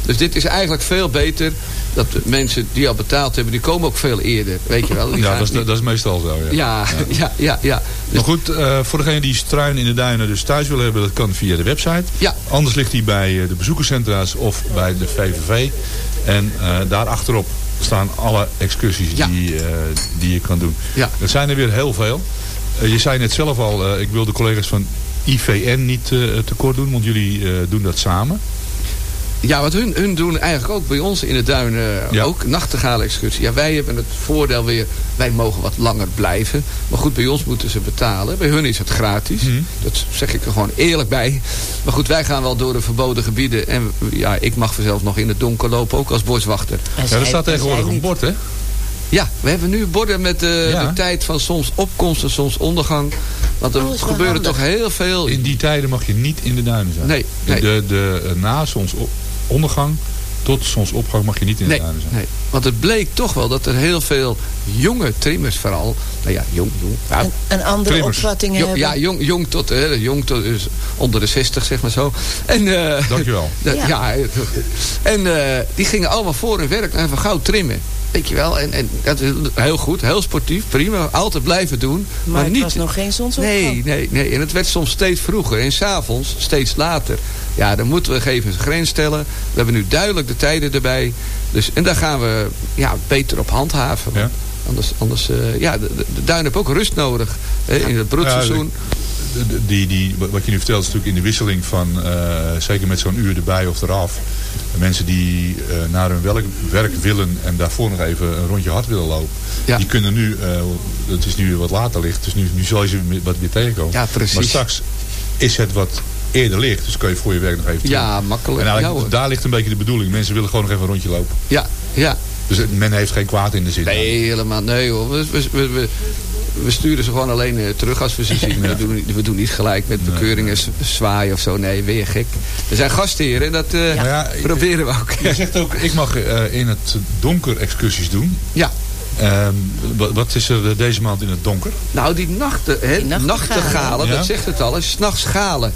dus dit is eigenlijk veel beter. Dat de mensen die al betaald hebben, die komen ook veel eerder. Weet je wel. Die Ja, dat is, niet- dat is meestal zo. Ja. ja, ja, *laughs* ja, ja. Maar goed, eh, voor degene die struin in de duinen dus thuis willen hebben, dat kan via de website. Ja. Anders ligt die bij eh, de bezoekerscentra's of bij de VVV. En eh daar achterop staan alle excursies Ja. die, eh, die je kan doen. Ja. Zijn er weer heel veel. Eh, je zei net zelf al, ik wil de collega's van IVN niet tekort doen, want jullie doen dat samen. Ja, wat hun, hun doen eigenlijk ook bij ons in de duinen Ja. ook nachtegalen excursie. Ja, wij hebben het voordeel weer, wij mogen wat langer blijven. Maar goed, bij ons moeten ze betalen. Bij hun is het gratis. Mhm. Dat zeg ik er gewoon eerlijk bij. Maar goed, wij gaan wel door de verboden gebieden. En ja, ik mag vanzelf nog in het donker lopen, ook als boswachter. Ja, er staat en tegenwoordig zij een bord, hè? Ja, we hebben nu borden met eh, Ja. de tijd van soms opkomst en soms ondergang. Want er Oh, gebeuren handig. toch heel veel... In die tijden mag je niet in de duinen zijn. Nee, nee. De, de, eh, na zonsondergang tot zonsopgang mag je niet in de Nee, duinen zijn. nee, want het bleek toch wel dat er heel veel jonge trimmers vooral... Nou ja, jong, jong. ja, Een, een andere Trimmers. opvatting Jong- hebben. ja, jong, jong tot, hè, jong tot dus onder de 60, zeg maar zo. En, eh, Dankjewel. *laughs* Ja. ja. en eh, die gingen allemaal voor hun werk van gauw trimmen. Weet je wel, en, en dat is heel goed, heel sportief, prima, altijd blijven doen. maar, Maar, het niet, was nog geen zonsopgang. Nee, nee, nee. En het werd soms steeds vroeger. En s'avonds steeds later. Ja, dan moeten we even een grens stellen. We hebben nu duidelijk de tijden erbij. Dus, en daar gaan we ja, beter op handhaven. Ja. Anders, anders eh, ja, de, de, de duin heeft ook rust nodig. Hè, in het broedseizoen. Die, die, wat je nu vertelt is natuurlijk in de wisseling van, eh, zeker met zo'n uur erbij of eraf. Mensen die eh, naar hun werk, werk willen en daarvoor nog even een rondje hard willen lopen. Ja. Die kunnen nu, eh, het is nu wat later licht, dus nu, nu zal je ze wat weer tegenkomen. Ja, precies. Maar straks is het wat eerder licht, dus kun je voor je werk nog even terug. Ja, makkelijk. En Ja, daar ligt een beetje de bedoeling. Mensen willen gewoon nog even een rondje lopen. ja, ja. Dus men heeft geen kwaad in de zin. Nee, helemaal. Nee hoor. We, we, we, we, sturen ze gewoon alleen eh, terug als we ze *laughs* zien. We, doen, niet- we doen niet gelijk met bekeuringen zwaaien of zo. Nee, weer gek. We zijn gastheren en dat eh, ja, proberen we ook. Je zegt ook, ik mag eh, in het donker excursies doen. Ja. Ehm, wat, is er deze maand in het donker? Nou, die nachten, hè, Die nachtegalen. nachtegalen, Ja. dat zegt het al, is 's nachts galen.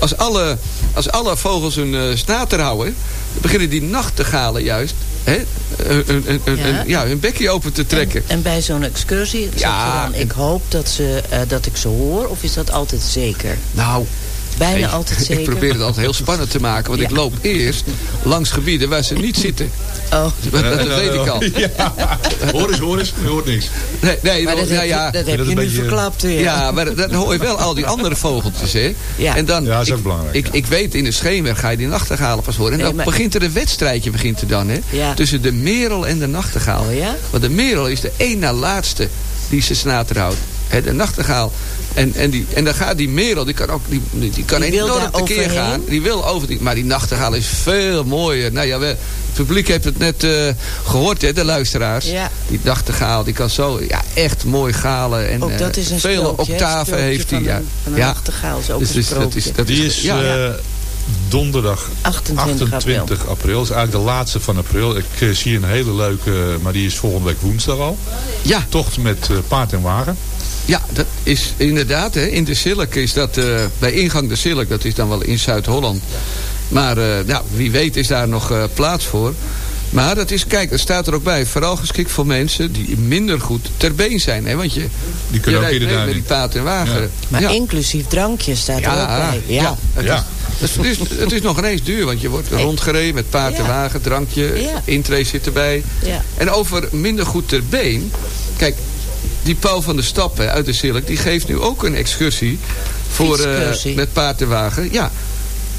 Als alle, als alle vogels hun eh snater houden, dan beginnen die nachtegalen juist hè, hun, hun, hun- Ja. ja, hun bekje open te trekken. En, en bij zo'n excursie Ja, dan, ik hoop dat, ze, eh, dat ik ze hoor, of is dat altijd zeker? nou, Bijna nee, altijd *laughs* zeker. ik probeer het altijd heel spannend te maken. Want Ja. ik loop eerst langs gebieden waar ze niet zitten. Oh, *laughs* Dat, dat weet ik al. Ja, *laughs* hoor eens, hoor eens, je hoort niks. Nee, nee maar dat, dat ja, heb, ja, je, dat heb dat je is nu een beetje- verklapt. Ja, maar dan hoor je wel al die andere vogeltjes, hè? Ja. En dan, Ja, dat is ook ik, belangrijk, Ik, ja. ik weet, in de schemer ga je die nachtegalen pas horen. En Nee, dan maar- begint er een wedstrijdje, begint er dan, hè? Ja. Tussen de merel en de nachtegaal. Oh ja? Want de merel is de één na laatste die ze snater houdt. Hè, de nachtegaal, En, en, die, en dan gaat die merel, die kan ook die, die die kan Die enorm tekeer overheen? gaan. Die wil over die, maar die nachtegaal is veel mooier. Nou ja, we, het publiek heeft het net eh, gehoord, hè, de luisteraars. Ja. Die nachtegaal, die kan zo ja, echt mooi galen. En, Ook eh, dat is een Vele sprookje, octaven heeft hij. Ja. een- van een ja. nachtegaal is ook Dus- een dus dat is, dat Die is, is ja. eh, donderdag 28 april. 28 april. is eigenlijk de laatste van april. Ik zie een hele leuke, maar die is volgende week woensdag al. ja, Tocht met paard en wagen. Ja, dat is inderdaad. Hè, in de Silk is dat, eh, bij ingang de Silk, dat is dan wel in Zuid-Holland. Maar eh, ja, wie weet is daar nog eh, plaats voor. Maar dat is, kijk, er staat er ook bij, vooral geschikt voor mensen die minder goed ter been zijn. Hè, want je, Die kunnen je ook rijdt mee met die paard en wagen. Ja. Maar ja. inclusief drankje staat er ook Ja, bij. ja. Ja. Het, Ja. Is, het, is, het is nog ineens duur, want je wordt rondgereden met paard en wagen, drankje, Ja. intree zit erbij. Ja. En over minder goed ter been. Die Paul van der Stappen uit de Silk, die geeft nu ook een excursie voor, eh, Fietscursie? met paard en wagen. Ja,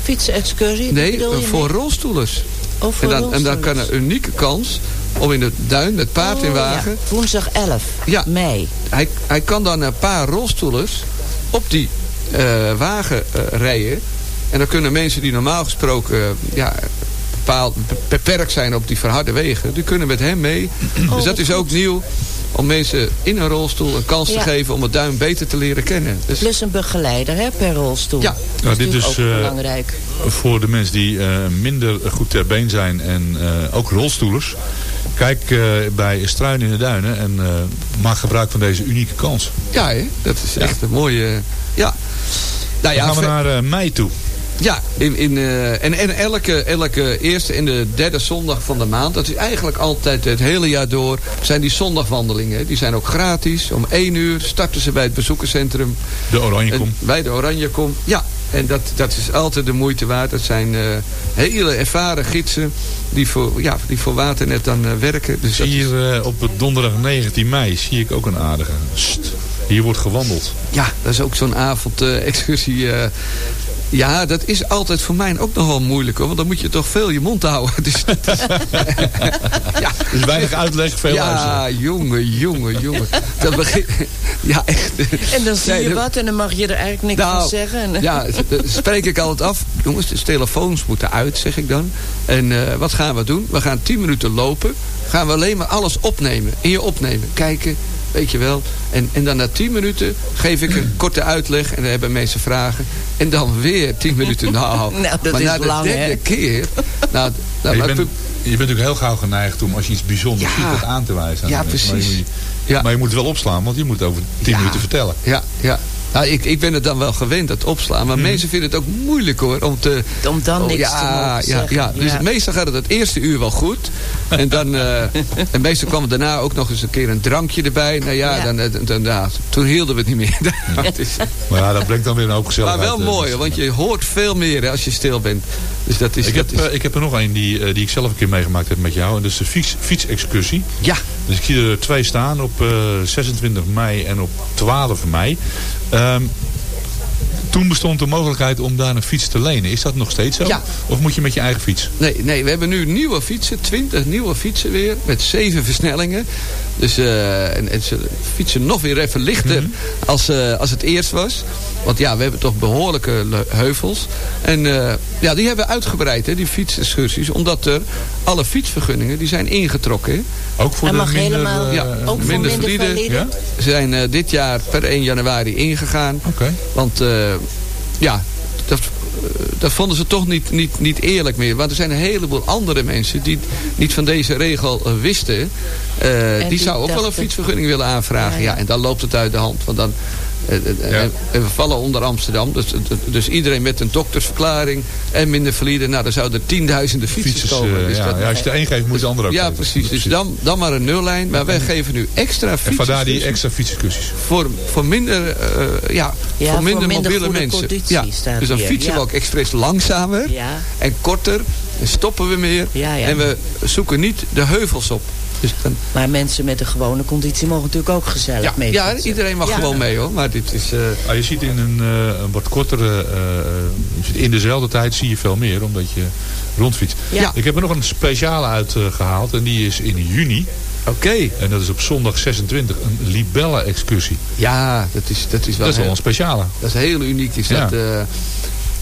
Fietsexcursie? nee, je voor rolstoelers. Oh, voor En dan, en dan kan rolstoelers. een unieke kans om in de duin met paard en Oh, wagen. ja. Woensdag 11 Ja. mei. Hij, hij kan dan een paar rolstoelers op die eh, wagen eh, rijden. En dan kunnen mensen die normaal gesproken eh, ja, bepaald, be- beperkt zijn op die verharde wegen. Die kunnen met hem mee. dus dat is ook nieuw om mensen in een rolstoel een kans te geven om het duin beter te leren kennen. Dus, Plus een begeleider hè, per rolstoel. Ja. Nou, dit is, ook eh, belangrijk. Voor de mensen die eh, minder goed ter been zijn en eh, ook rolstoelers. Kijk eh, bij Struin in de Duinen en eh, maak gebruik van deze unieke kans. ja, hè? dat is echt een mooie... ja. Nou Dan ja, gaan we naar mei toe. Ja, in, in, eh, en, en elke, elke eerste en de derde zondag van de maand, dat is eigenlijk altijd het hele jaar door, zijn die zondagwandelingen. Die zijn ook gratis. Om één uur starten ze bij het bezoekerscentrum. De Oranjekom. Bij de Oranjekom. Ja, en dat, dat is altijd de moeite waard. Dat zijn eh, hele ervaren gidsen die voor, ja, die voor Waternet dan eh, werken. Dus is- Hier op donderdag 19 mei zie ik ook een aardige. Hier wordt gewandeld. Ja, dat is ook zo'n avondexcursie. eh *laughs* ja, dat is altijd voor mij ook nogal moeilijk hoor. Want dan moet je toch veel je mond houden. *laughs* Dus dat is, *laughs* ja, Dus weinig uitleg, veel luisteren. ja, jongen, jongen, jongen. Dat begin, *laughs* ja, echt. En dan zie je wat en dan mag je er eigenlijk niks Nou, van zeggen. En- Ja, dat spreek ik altijd af. Jongens, de telefoons moeten uit, zeg ik dan. En eh, wat gaan we doen? We gaan 10 minuten lopen. Gaan we alleen maar alles opnemen. In je opnemen. Kijken, weet je wel. En, en dan na 10 minuten geef ik een korte uitleg. En dan hebben mensen vragen. En dan weer 10 minuten. Nou, *laughs* Nou, dat maar is na de derde hè? keer. Nou, Ja, nou, je, bent, je bent natuurlijk heel gauw geneigd om als je iets bijzonders Ja. ziet dat aan te wijzen. aan Ja. Maar je precies. moet- Ja. Maar je moet het wel opslaan, want je moet het over 10 Ja. minuten vertellen. Ja, ja. Nou, ik, ik ben het dan wel gewend, dat opslaan. Maar mensen vinden het ook moeilijk hoor. Om, te, Om dan Oh, niks ja, te mogen ja, ja. Dus Ja. meestal gaat het het eerste uur wel goed. En dan eh, *laughs* en meestal kwam er daarna ook nog eens een keer een drankje erbij. Nou ja, Ja. Dan, eh, dan, ja, toen hielden we het niet meer. *laughs* Het is- Maar ja, dat brengt dan weer een hoop maar gezelligheid. wel eh, mooi, want je hoort veel meer hè, als je stil bent. Dus dat is... Ik dat heb, is ik heb er nog een die, die ik zelf een keer meegemaakt heb met jou. En dat is de fiets, fietsexcursie. ja, Dus ik zie er twee staan op eh, 26 mei en op 12 mei. Ehm, toen bestond de mogelijkheid om daar een fiets te lenen. Is dat nog steeds zo? Ja. Of moet je met je eigen fiets? Nee, nee, we hebben nu nieuwe fietsen, 20 nieuwe fietsen weer, met zeven versnellingen. Dus eh, en, en ze fietsen nog weer even lichter als, eh, als het eerst was. Want ja, we hebben toch behoorlijke heuvels. En eh, ja, die hebben we uitgebreid, hè, die fietsexcursies. Omdat er alle fietsvergunningen, die zijn ingetrokken. hè. Ook voor de mag minder... helemaal- eh, Ja, ook voor minder minder valide. Ja? Zijn eh, dit jaar per 1 januari ingegaan. Oké. Want eh, ja, dat, dat vonden ze toch niet, niet, niet eerlijk meer. Want er zijn een heleboel andere mensen die niet van deze regel wisten. Eh, die, die zouden ook wel een fietsvergunning willen aanvragen. Ja, Ja, ja. en dan loopt het uit de hand. Want dan. En- en we vallen onder Amsterdam. Dus, dus iedereen met een doktersverklaring en minder valide. Nou, dan zouden er tienduizenden fietsers, Fietsers, komen. eh, Dus ja, dat- ja, als je er één geeft, moet je de andere ook ja, geven. precies. Dus dan, dan maar een nullijn. Maar wij geven nu extra En vandaar die extra fietsexcursies. voor, voor minder, eh, ja, Ja, voor minder voor minder mobiele mensen. ja. Dus dan hier, fietsen we ook expres langzamer Ja. en korter. En stoppen we meer. Ja, ja. En we zoeken niet de heuvels op. Dus dan, Maar mensen met een gewone conditie mogen natuurlijk ook gezellig ja, mee. ja, iedereen mag Ja. gewoon mee hoor. Maar dit is... eh, Ah, je ziet in een, eh, een wat kortere, eh, in dezelfde tijd zie je veel meer, omdat je rondfietst. Ja. Ik heb er nog een speciale uitgehaald en die is in juni. Oké. En dat is op zondag 26 een libelle-excursie. Ja, dat is, dat is wel, Dat is wel heel, een speciale. dat is heel uniek. Is Ja. dat, eh,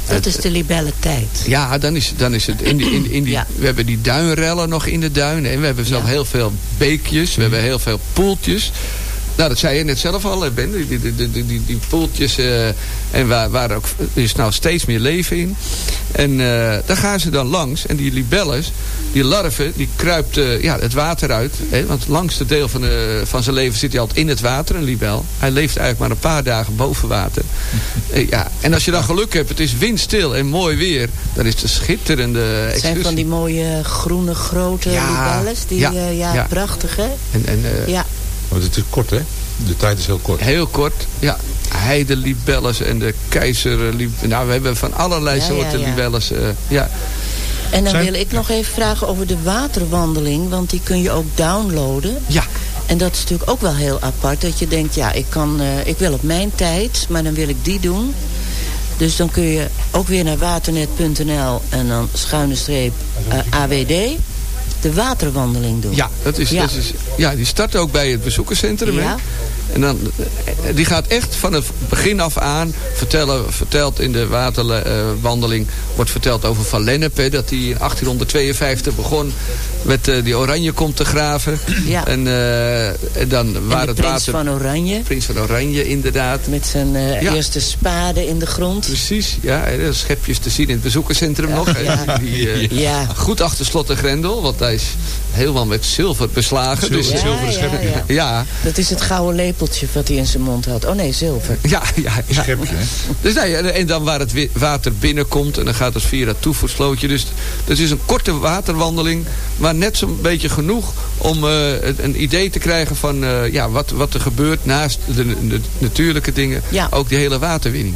Dat is de libelle tijd. Ja, dan is, dan is het in die, in, in die, Ja. we hebben die duinrellen nog in de duinen. En we hebben zelf Ja. heel veel beekjes. We hebben heel veel poeltjes. Nou, dat zei je net zelf al, Ben. Die, die, die, die, die, die poeltjes. eh, en waar, waar ook, er is nou steeds meer leven in. En eh, daar gaan ze dan langs. En die libelles, die larven, die kruipt eh, ja, het water uit. Hè, want het langste deel van, de, van zijn leven zit hij altijd in het water, een libel. Hij leeft eigenlijk maar een paar dagen boven water. *laughs* Eh, ja. En als je dan geluk hebt, het is windstil en mooi weer. Dan is het een schitterende Het zijn van die mooie groene grote Ja, libelles. Die, ja, ja, ja, ja. prachtig hè? En, en, eh, Ja. Want het is kort, hè? De tijd is heel kort. Heel kort, ja. Heidelibelles en de keizerlibelles. Nou, we hebben van allerlei Ja, soorten ja, ja. libelles. eh, ja. En dan Zijn- wil ik nog even vragen over de waterwandeling. Want die kun je ook downloaden. ja, En dat is natuurlijk ook wel heel apart. Dat je denkt, ja, ik, kan, eh, ik wil op mijn tijd, maar dan wil ik die doen. Dus dan kun je ook weer naar waternet.nl en dan schuine streep eh, AWD. De waterwandeling doen. ja, dat is, Ja. Dat is, ja, die start ook bij het bezoekerscentrum. Ja. Hè? En dan, eh, die gaat echt van het begin af aan vertellen, vertelt in de waterwandeling, wordt verteld over Van Lennep, dat hij in 1852 begon met eh, die oranje komt te graven. Ja. En, eh, en dan waar de het prins water... van Oranje. Prins van Oranje, inderdaad. Met zijn Ja. eerste spade in de grond. Precies, ja, schepjes te zien in het bezoekerscentrum nog. Die, Ja. Goed achter slot en grendel, want hij is helemaal met zilver beslagen. Zilver, dus, zilveren ja, schepje. ja. ja, Dat is het gouden lepeltje wat hij in zijn mond had. Oh nee, zilver. ja, ja. ja. Schepje? Dus nee, en- en dan waar het water binnenkomt en dan gaat het via dat toevoerslootje. Dus het is een korte waterwandeling, maar net zo'n beetje genoeg om eh, een idee te krijgen van eh, ja, wat, wat er gebeurt naast de, de natuurlijke dingen. Ja. Ook die hele waterwinning.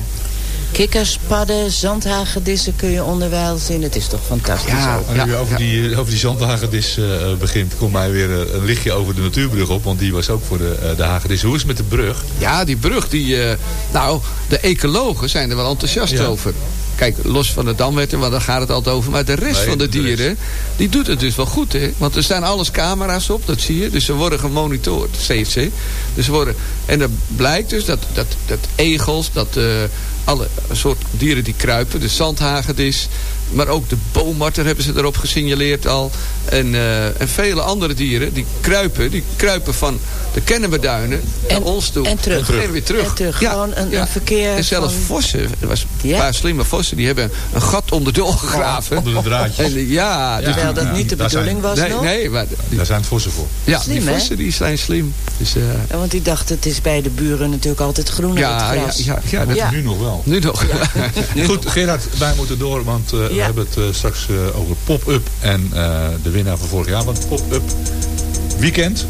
Kikkers, padden, zandhagedissen kun je onderwijl zien. Het is toch fantastisch Ja. nu je over, die, over die zandhagedis eh, begint, komt mij weer eh, een lichtje over de natuurbrug op. Want die was ook voor de, eh, de hagedis. Hoe is het met de brug? Ja, die brug, die, eh, nou, de ecologen zijn er wel enthousiast Ja. over. Kijk, los van de damwetten, want daar gaat het altijd over. Maar de rest Nee, van de dieren, die doet het dus wel goed, hè. Want er staan alles camera's op, dat zie je. Dus ze worden gemonitord, steeds, hè. Dus ze worden, en er blijkt dus dat, dat, dat egels, dat eh, alle soort dieren die kruipen, de zandhagedis... maar ook de boommarter hebben ze erop gesignaleerd al. En, eh, en vele andere dieren, die kruipen, die kruipen van de Kennemerduinen naar En- ons toe. en terug. En weer terug. En terug. Gewoon een- een verkeer En zelfs van- vossen, er was een Ja. paar slimme vossen, die hebben een gat onderdoor gegraven. Onder de draadjes. En, ja, dus Terwijl dat niet de bedoeling was nee, nog. nee, maar die, Daar zijn het vossen voor. ja, Slim, die hè? vossen die zijn slim. Dus, eh, Ja, want die dacht, het is bij de buren natuurlijk altijd groener ja, het ja, gras. ja, ja, dat, Ja. Nu nog wel. *laughs* nu nog. Goed, Gerard, wij moeten door, want eh, we hebben het eh, straks eh, over pop-up en eh, de winnaar van vorig jaar van pop-up weekend.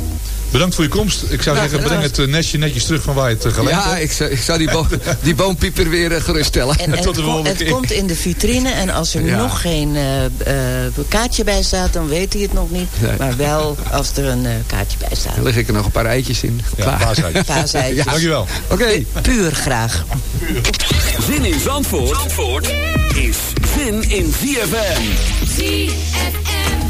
Bedankt voor je komst. Ik zou zeggen, breng het eh, nestje netjes terug van waar je het eh, geleend Ja, hebt. ik zou, ik zou die, bo *laughs* die boompieper weer eh, geruststellen. En, en Tot de het, volgende het keer. komt in de vitrine en als er Ja. nog geen eh, eh, kaartje bij staat, dan weet hij het nog niet. Nee. Maar wel als er een eh, kaartje bij staat. Dan leg ik er nog een paar eitjes in. Ja, Klaar. paaseitjes. *laughs* Paaseitjes. Dankjewel. Oké. Puur graag. Zin in Zandvoort, Zandvoort is zin in ZFM. ZFM.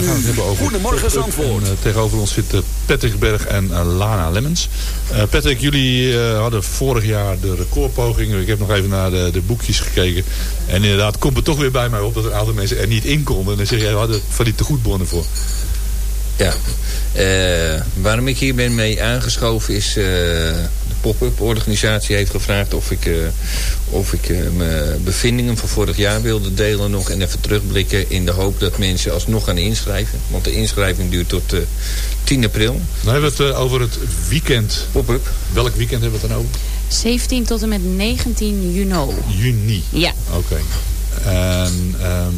We gaan het hebben over Goedemorgen. Zandvoort. En, eh, tegenover ons zitten Patrick Berg en eh, Lana Lemmens. Eh, Patrick, jullie eh, hadden vorig jaar de recordpoging. Ik heb nog even naar de, de boekjes gekeken. En inderdaad komt het toch weer bij mij op dat een aantal mensen er niet in konden. En dan zeg jij, we hadden van die tegoedbonnen voor. Ja, Eh, waarom ik hier ben mee aangeschoven is... eh, pop-up organisatie heeft gevraagd of ik, eh, of ik eh, mijn bevindingen van vorig jaar wilde delen nog... en even terugblikken in de hoop dat mensen alsnog gaan inschrijven. Want de inschrijving duurt tot eh 10 april. Dan hebben we het eh, over het weekend. Pop-up. Welk weekend hebben we het dan over? 17 tot en met 19 juni. Juni. Ja. Oké. En ehm,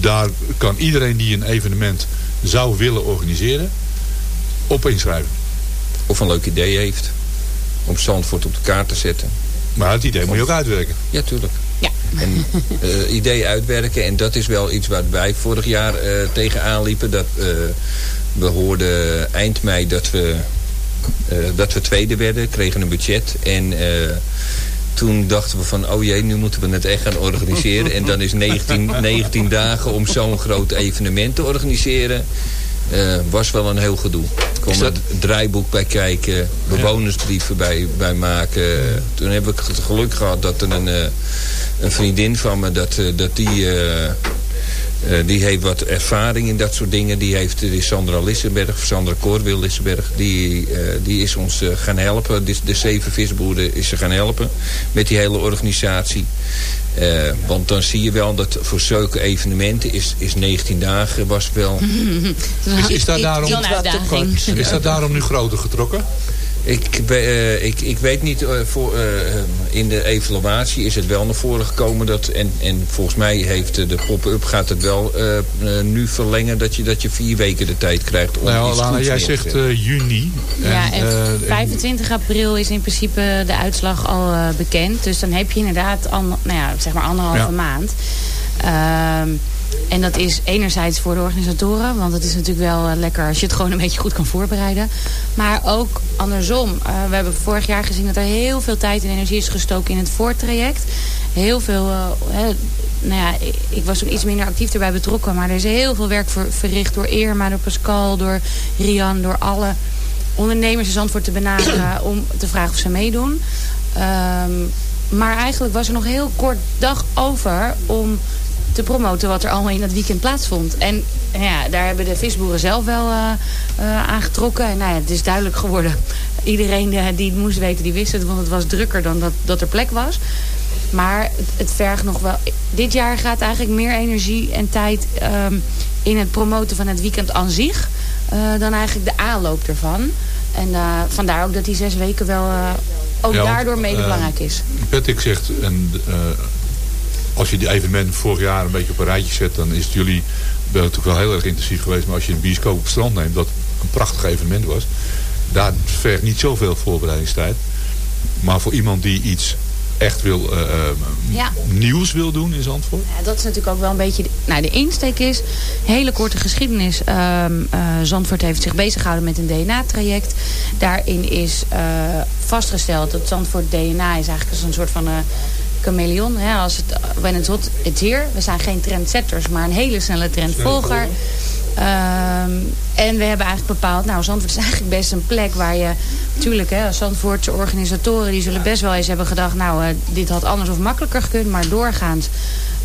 daar kan iedereen die een evenement zou willen organiseren... op inschrijven. Of een leuk idee heeft. Om Zandvoort op de kaart te zetten. Maar het idee moet je ook uitwerken. Ja, tuurlijk. Ja. En eh idee uitwerken. En dat is wel iets waar wij vorig jaar eh tegenaan liepen. Dat, eh, we hoorden eind mei dat we, eh, dat we tweede werden. Kregen een budget. En eh, toen dachten we van, oh jee, nu moeten we het echt gaan organiseren. En dan is 19, 19 *laughs* dagen om zo'n groot evenement te organiseren. Eh, was wel een heel gedoe. Er kwam een draaiboek bij kijken, bewonersbrieven bij, bij maken. Toen heb ik het geluk gehad dat er een, eh, een vriendin van me, dat, eh, dat die, eh, eh, die heeft wat ervaring in dat soort dingen. Die, heeft, die is Sandra Lissenberg, Sandra Corwil Lissenberg. Die, eh, die is ons eh, gaan helpen. De, de zeven visboeren is ze gaan helpen met die hele organisatie. Eh, want dan zie je wel dat voor zulke evenementen is, is 19 dagen was wel... *laughs* Is, is, daar daarom, is dat daarom nu groter getrokken? Ik, eh, ik, ik weet niet, eh, voor, eh, eh, in de evaluatie is het wel naar voren gekomen. Dat, en, en volgens mij heeft de pop-up gaat het wel nu verlengen dat je, dat je vier weken de tijd krijgt. Om Nou, iets Lana, goeds jij zegt eh, juni. Ja, en eh, 25 april is in principe de uitslag al eh, bekend. Dus dan heb je inderdaad al, nou ja, zeg maar anderhalve Ja. maand. Ehm, en dat is enerzijds voor de organisatoren. Want het is natuurlijk wel eh, lekker als je het gewoon een beetje goed kan voorbereiden. Maar ook andersom. Eh, we hebben vorig jaar gezien dat er heel veel tijd en energie is gestoken in het voortraject. Heel veel... hè, nou ja, ik, ik was toen iets minder actief erbij betrokken. Maar er is heel veel werk ver- verricht door Irma, door Pascal, door Rian, door alle ondernemers in Zandvoort te benaderen *clears throat* om te vragen of ze meedoen. Ehm, maar eigenlijk was er nog heel kort dag over om te promoten wat er allemaal in dat weekend plaatsvond. En ja, daar hebben de visboeren zelf wel eh eh, aangetrokken. En nou ja, het is duidelijk geworden. *laughs* Iedereen eh, die het moest weten, die wist het. Want het was drukker dan dat, dat er plek was. Maar het, het vergt nog wel... Dit jaar gaat eigenlijk meer energie en tijd ehm, in het promoten van het weekend aan zich... dan eigenlijk de aanloop ervan. En vandaar ook dat die zes weken wel ook Ja, daardoor mede belangrijk is. Patrick zegt, en, als je die evenement vorig jaar een beetje op een rijtje zet... dan is het jullie wel natuurlijk wel heel erg intensief geweest. Maar als je een bioscoop op het strand neemt, dat een prachtig evenement was... daar vergt niet zoveel voorbereidingstijd. Maar voor iemand die iets echt wil, eh, eh, Ja. nieuws wil doen in Zandvoort... Ja, dat is natuurlijk ook wel een beetje... de- Nou, de insteek is, hele korte geschiedenis. Eh, Zandvoort heeft zich bezig gehouden met een DNA-traject. Daarin is vastgesteld dat Zandvoort DNA is eigenlijk als een soort van... eh chameleon. Hè? Als het, when it's hot, it's. We zijn geen trendsetters, maar een hele snelle trendvolger. Ehm, en we hebben eigenlijk bepaald, nou Zandvoort is eigenlijk best een plek waar je, natuurlijk hè, Zandvoortse organisatoren, die zullen best wel eens hebben gedacht, nou eh, dit had anders of makkelijker gekund, maar doorgaans,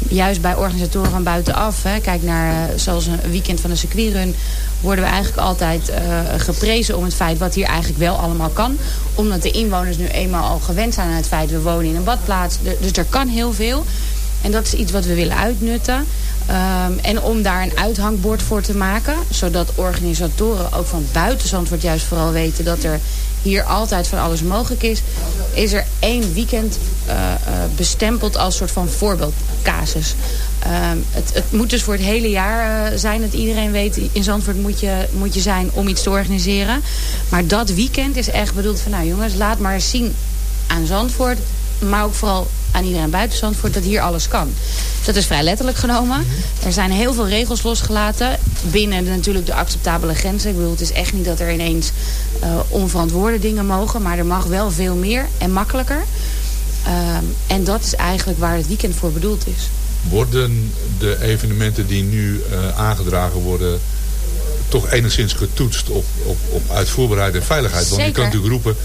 juist bij organisatoren van buitenaf, hè, kijk naar eh, zoals een weekend van de circuitrun, worden we eigenlijk altijd eh, geprezen om het feit wat hier eigenlijk wel allemaal kan. Omdat de inwoners nu eenmaal al gewend zijn aan het feit, we wonen in een badplaats, dus er kan heel veel. En dat is iets wat we willen uitnutten. Ehm, en om daar een uithangbord voor te maken. Zodat organisatoren ook van buiten Zandvoort juist vooral weten dat er hier altijd van alles mogelijk is. Is er één weekend eh, eh, bestempeld als soort van voorbeeldcasus. Ehm, het, het moet dus voor het hele jaar eh, zijn dat iedereen weet... in Zandvoort moet je, moet je zijn om iets te organiseren. Maar dat weekend is echt bedoeld van... nou jongens, laat maar eens zien aan Zandvoort... maar ook vooral aan iedereen buiten Zandvoort dat hier alles kan. Dus dat is vrij letterlijk genomen. Er zijn heel veel regels losgelaten. Binnen de, natuurlijk de acceptabele grenzen. Ik bedoel, het is echt niet dat er ineens eh, onverantwoorde dingen mogen. Maar er mag wel veel meer en makkelijker. Ehm, En dat is eigenlijk waar het weekend voor bedoeld is. Worden de evenementen die nu eh, aangedragen worden toch enigszins getoetst op, op, op uitvoerbaarheid en veiligheid? Want je kan natuurlijk roepen,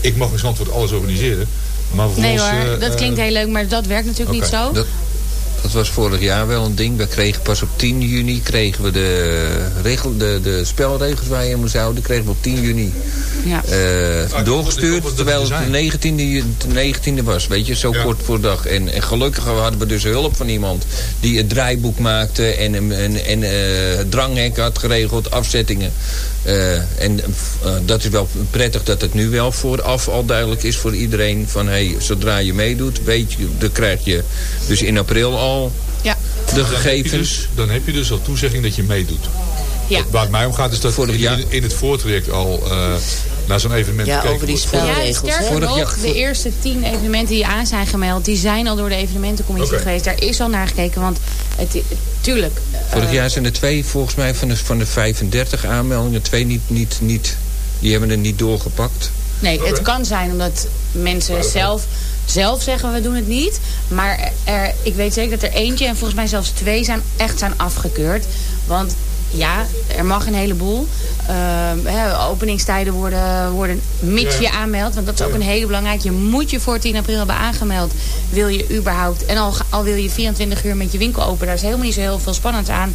ik mag in Zandvoort alles organiseren. Maar Nee hoor, eh, dat klinkt eh, heel leuk, maar dat werkt natuurlijk niet zo. Dat, dat was vorig jaar wel een ding. We kregen pas op 10 juni kregen we de, regel, de, de spelregels waar je moest houden. kregen we op 10 juni Ja. eh, doorgestuurd. Terwijl het de 19e, ju- de 19e was. Weet je, zo kort voor dag. En, en gelukkig hadden we dus hulp van iemand die het draaiboek maakte. En, en, en, dranghek had geregeld. Afzettingen. Eh, en eh, dat is wel prettig dat het nu wel vooraf al duidelijk is voor iedereen. Van hey, zodra je meedoet, weet je, dan krijg je dus in april al Ja. de dan heb je gegevens. dus- Dan heb je dus al toezegging dat je meedoet. Ja. Waar het mij om gaat is dat Vorig in, jaar- in het voortraject al eh, naar zo'n evenement Ja, gekeken over die wordt. spel- Ja, sterker nog, de eerste tien evenementen die aan zijn gemeld... die zijn al door de evenementencommissie geweest. Daar is al naar gekeken, want het, tuurlijk... Vorig jaar zijn er twee, volgens mij, van de, van de 35 aanmeldingen. Twee niet, niet, niet, die hebben het niet doorgepakt. Nee, het kan zijn omdat mensen zelf, zelf zeggen we doen het niet. Maar er, ik weet zeker dat er eentje en volgens mij zelfs twee zijn, echt zijn afgekeurd. Want ja, er mag een heleboel. Hè, openingstijden worden, worden mits je aanmeldt. Want dat is ook een hele belangrijk. Je moet je voor 10 april hebben aangemeld. Wil je überhaupt. En al, al wil je 24 uur met je winkel open. Daar is helemaal niet zo heel veel spannends aan.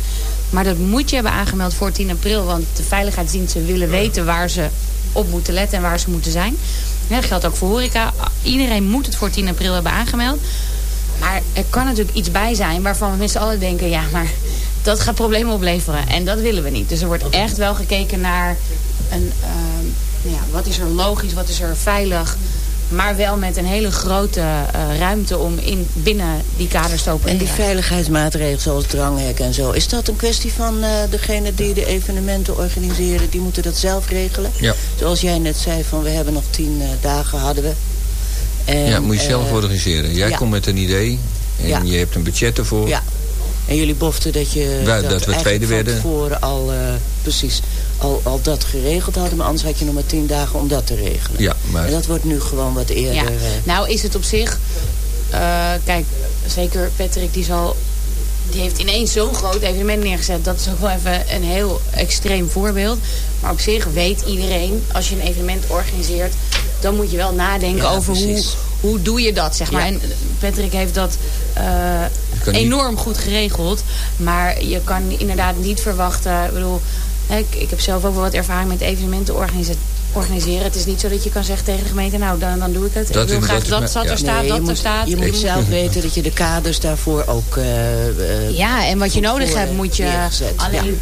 Maar dat moet je hebben aangemeld voor 10 april. Want de veiligheidsdiensten willen weten waar ze op moeten letten en waar ze moeten zijn. Ja, dat geldt ook voor horeca. Iedereen moet het voor 10 april hebben aangemeld. Maar er kan natuurlijk iets bij zijn waarvan we met z'n allen denken... ja, maar dat gaat problemen opleveren. En dat willen we niet. Dus er wordt echt wel gekeken naar... Een, ehm, nou ja, wat is er logisch, wat is er veilig... maar wel met een hele grote eh, ruimte om in, binnen die kaders te En opereren. die veiligheidsmaatregelen zoals dranghek en zo... is dat een kwestie van eh degene die de evenementen organiseren... die moeten dat zelf regelen? Ja. Zoals jij net zei, van we hebben nog tien eh, dagen hadden we. En, ja, moet je zelf organiseren. Jij ja. komt met een idee. En Ja. je hebt een budget ervoor. Ja. En jullie boften dat je dat we eigenlijk tweede van werden. tevoren al, eh, precies, al, al dat geregeld hadden. Maar anders had je nog maar tien dagen om dat te regelen. Ja, maar En dat wordt nu gewoon wat eerder. Ja, eh, nou is het op zich... eh, kijk, zeker Patrick die zal... Die heeft ineens zo'n groot evenement neergezet. Dat is ook wel even een heel extreem voorbeeld. Maar op zich weet iedereen, als je een evenement organiseert... dan moet je wel nadenken Ja, over hoe, precies. hoe doe je dat, zeg maar. Ja. En Patrick heeft dat eh, enorm goed geregeld. Maar je kan inderdaad niet verwachten... Ik bedoel, ik, ik heb zelf ook wel wat ervaring met evenementen organise- organiseren. Het is niet zo dat je kan zeggen tegen de gemeente... nou, dan, dan doe ik het. Dat ik wil graag dat ja. er staat, nee, dat je er moet, staat. je moet zelf weten dat je de kaders daarvoor ook... eh, eh, Ja, en wat je nodig hebt moet je... Alleen,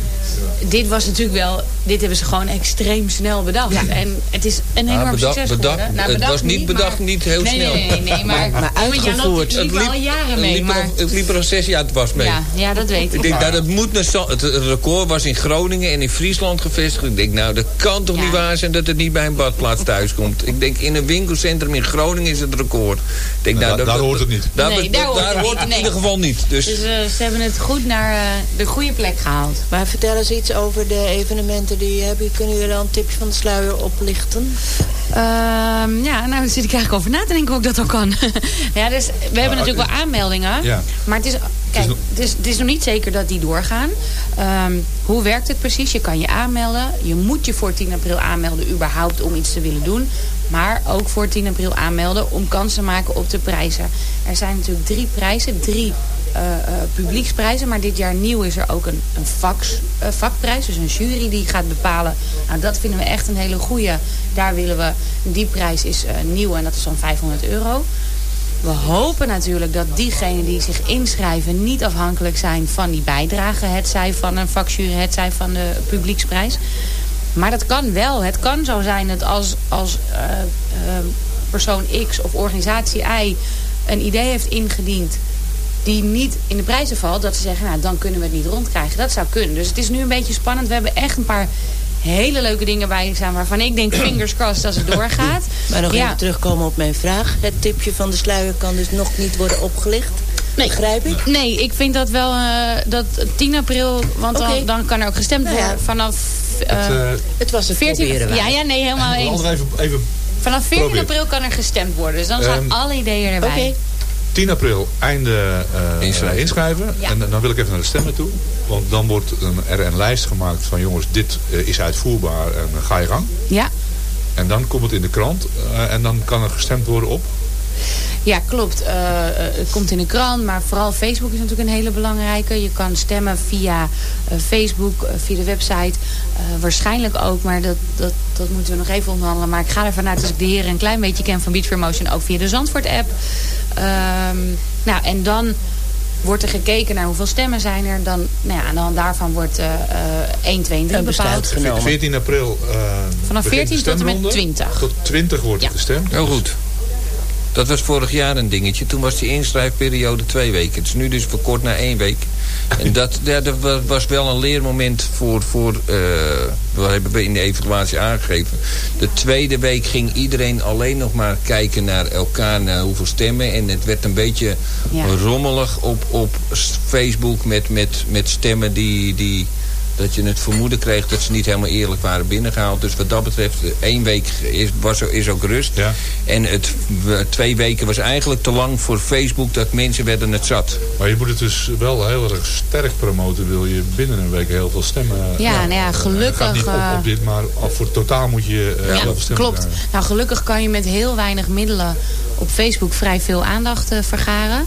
dit was natuurlijk wel... Dit hebben ze gewoon extreem snel bedacht. En het is een enorm Ah, bedacht- succes bedacht- geworden. Nou, het was niet bedacht, maar- niet heel nee, snel. Nee, nee, nee, maar, Maar uitgevoerd. liep Het al liep- jaren het mee. er al- Het liep er al zes jaar dwars mee. ja, ja, dat weet ik. Ik denk dat het moet Het record was in Groningen en in Friesland gevestigd. Ik denk, nou, dat kan toch Ja. niet waar zijn dat het niet bij een badplaats thuis komt. Ik denk, in een winkelcentrum in Groningen is het record. Ik denk, nou, daar- dat- daar dat- hoort het niet. Daar, Nee, daar daar hoort, hoort het in Nee. ieder geval niet. Dus, Dus eh, ze hebben het goed naar eh, de goede plek gehaald. Maar vertel eens iets over de evenementen die je hebt. Kunnen jullie dan een tipje van de sluier oplichten? Ehm, ja, nou daar zit ik eigenlijk over na te denken hoe ik dat ook kan. *laughs* ja, dus we hebben natuurlijk wel aanmeldingen. Ja. Maar het is, kijk, nog- het is, het is nog niet zeker dat die doorgaan. Ehm, hoe werkt het precies? Je kan je aanmelden. Je moet je voor 10 april aanmelden überhaupt om iets te willen doen. Maar ook voor 10 april aanmelden om kans te maken op de prijzen. Er zijn natuurlijk drie prijzen, drie eh, eh, publieksprijzen. Maar dit jaar nieuw is er ook een, een vaks, eh, vakprijs. Dus een jury die gaat bepalen. Nou, dat vinden we echt een hele goeie. Daar willen we, die prijs is nieuw en dat is dan 500 euro. We hopen natuurlijk dat diegenen die zich inschrijven niet afhankelijk zijn van die bijdrage. Het zij van een vakjury, het zij van de publieksprijs. Maar dat kan wel. Het kan zo zijn dat als, als eh, eh, persoon X of organisatie Y een idee heeft ingediend die niet in de prijzen valt, dat ze zeggen, nou dan kunnen we het niet rondkrijgen. Dat zou kunnen. Dus het is nu een beetje spannend. We hebben echt een paar hele leuke dingen bij staan waarvan ik denk, fingers crossed als het *laughs* doorgaat. Maar nog Ja. even terugkomen op mijn vraag. Het tipje van de sluier kan dus nog niet worden opgelicht. Nee. Begrijp ik? Nee, ik vind dat wel uh, dat 10 april, want dan, dan kan er ook gestemd Nou ja. worden vanaf uh, Het, eh, Het was het 14 proberen Ja, ja, nee, helemaal eens. even, even Vanaf 14 Probeer. april kan er gestemd worden, dus dan staan Ehm, alle ideeën erbij. Oké. 10 april einde eh, Inschrijven. inschrijven. Ja. En dan wil ik even naar de stemmen toe. Want dan wordt een, er een lijst gemaakt van jongens, dit eh, is uitvoerbaar en eh, ga je gang. Ja, En dan komt het in de krant eh, en dan kan er gestemd worden op. Ja, klopt. Eh, eh, het komt in de krant, maar vooral Facebook is natuurlijk een hele belangrijke. Je kan stemmen via eh, Facebook, via de website. Eh, waarschijnlijk ook, maar dat, dat, dat moeten we nog even onderhandelen. Maar ik ga ervan uit, als ik de heren een klein beetje ken van Beach Promotion... ook via de Zandvoort-app. Ehm, nou, en dan wordt er gekeken naar hoeveel stemmen zijn er. Dan, nou ja, hand daarvan wordt eh eh 1, 2 en 3 Een besluit bepaald. genomen. 14 april Vanaf begint de 14 tot en met stemronde. 20. Tot 20 wordt Ja. er gestemd. Heel goed. Dat was vorig jaar een dingetje. Toen was die inschrijfperiode twee weken. Het is nu dus verkort naar één week. En dat, ja, dat wa- was wel een leermoment voor... voor eh, we hebben we in de evaluatie aangegeven. De tweede week ging iedereen alleen nog maar kijken naar elkaar... naar hoeveel stemmen. En het werd een beetje Ja. rommelig op, op Facebook... met, met, met stemmen die... die dat je het vermoeden kreeg dat ze niet helemaal eerlijk waren binnengehaald. Dus wat dat betreft, eh, één week is, was, is ook rust. Ja. En het, twee weken was eigenlijk te lang voor Facebook dat mensen werden het zat. Maar je moet het dus wel heel erg sterk promoten. Wil je binnen een week heel veel stemmen. Ja, nou ja, Het gelukkig... gaat niet op, eh, op dit, maar voor totaal moet je eh, heel veel Ja, stemmen klopt. krijgen. Nou, gelukkig kan je met heel weinig middelen op Facebook vrij veel aandacht eh, vergaren.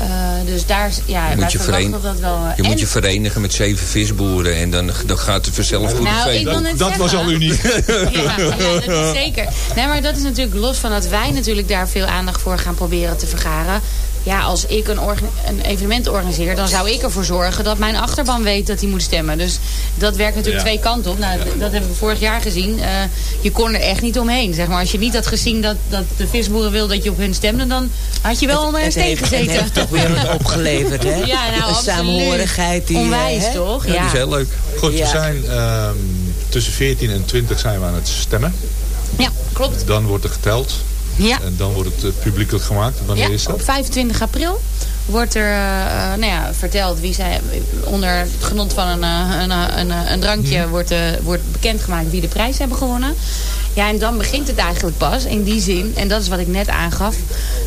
Eh, dus daar, ja, Je moet je, dat wel. je, en- moet je verenigen met zeven visboeren en dan, dan gaat het vanzelf goed Nou, op ik wil Facebook. net Dat was al uniek. *laughs* Ja, ja, dat is zeker. Nee, maar dat is natuurlijk los van dat wij natuurlijk daar veel aandacht voor gaan proberen te vergaren. Ja, als ik een, een evenement organiseer, dan zou ik ervoor zorgen dat mijn achterban weet dat hij moet stemmen. Dus dat werkt natuurlijk Ja. twee kanten op. Nou, dat hebben we vorig jaar gezien. Eh, je kon er echt niet omheen. Zeg maar. Als je niet had gezien dat, dat de visboeren wilden dat je op hun stemde, dan had je wel onder een Het steen heeft, het gezeten. heeft toch weer wat *laughs* opgeleverd, hè? Ja, nou, Een absoluut. samenhorigheid die... Onwijs, hè? toch? Ja, Ja. dat is heel leuk. Goed, we zijn ehm, tussen 14 en 20 zijn we aan het stemmen. ja, klopt. Dan wordt er geteld. Ja. En dan wordt het eh, publiekelijk gemaakt. Wanneer Ja, is dat? op 25 april wordt er eh, eh, nou ja, verteld wie zij onder het genot van een, een, een, een drankje wordt, wordt bekendgemaakt wie de prijs hebben gewonnen. Ja, en dan begint het eigenlijk pas in die zin, en dat is wat ik net aangaf.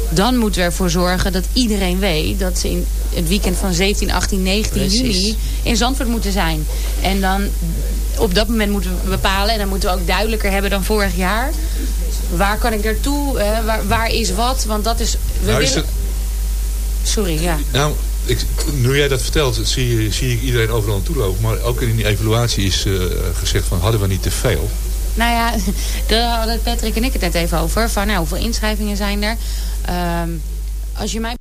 Dan moeten we ervoor zorgen dat iedereen weet dat ze in het weekend van 17, 18, 19 Precies. juni in Zandvoort moeten zijn. En dan op dat moment moeten we bepalen, en dan moeten we ook duidelijker hebben dan vorig jaar. Waar kan ik naartoe? Waar, waar is wat? Want dat is... We Nou, is willen... het- Sorry, ja. Nou, ik, nu jij dat vertelt, zie, zie ik iedereen overal naartoe lopen. Maar ook in die evaluatie is eh, gezegd van, hadden we niet te veel? Nou ja, *laughs* daar hadden Patrick en ik het net even over. Van nou, hoeveel inschrijvingen zijn er? Ehm, als je mij...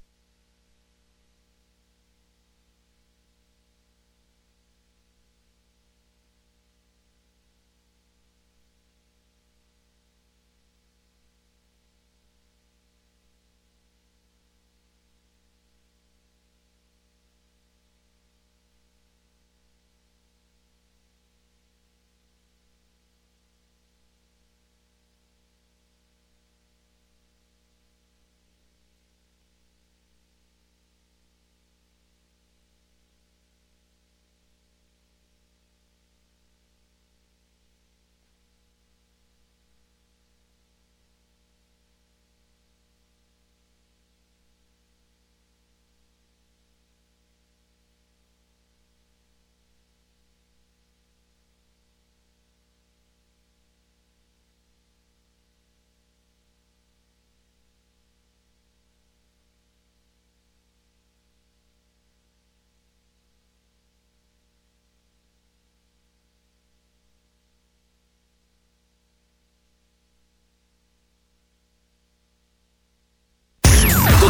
Tot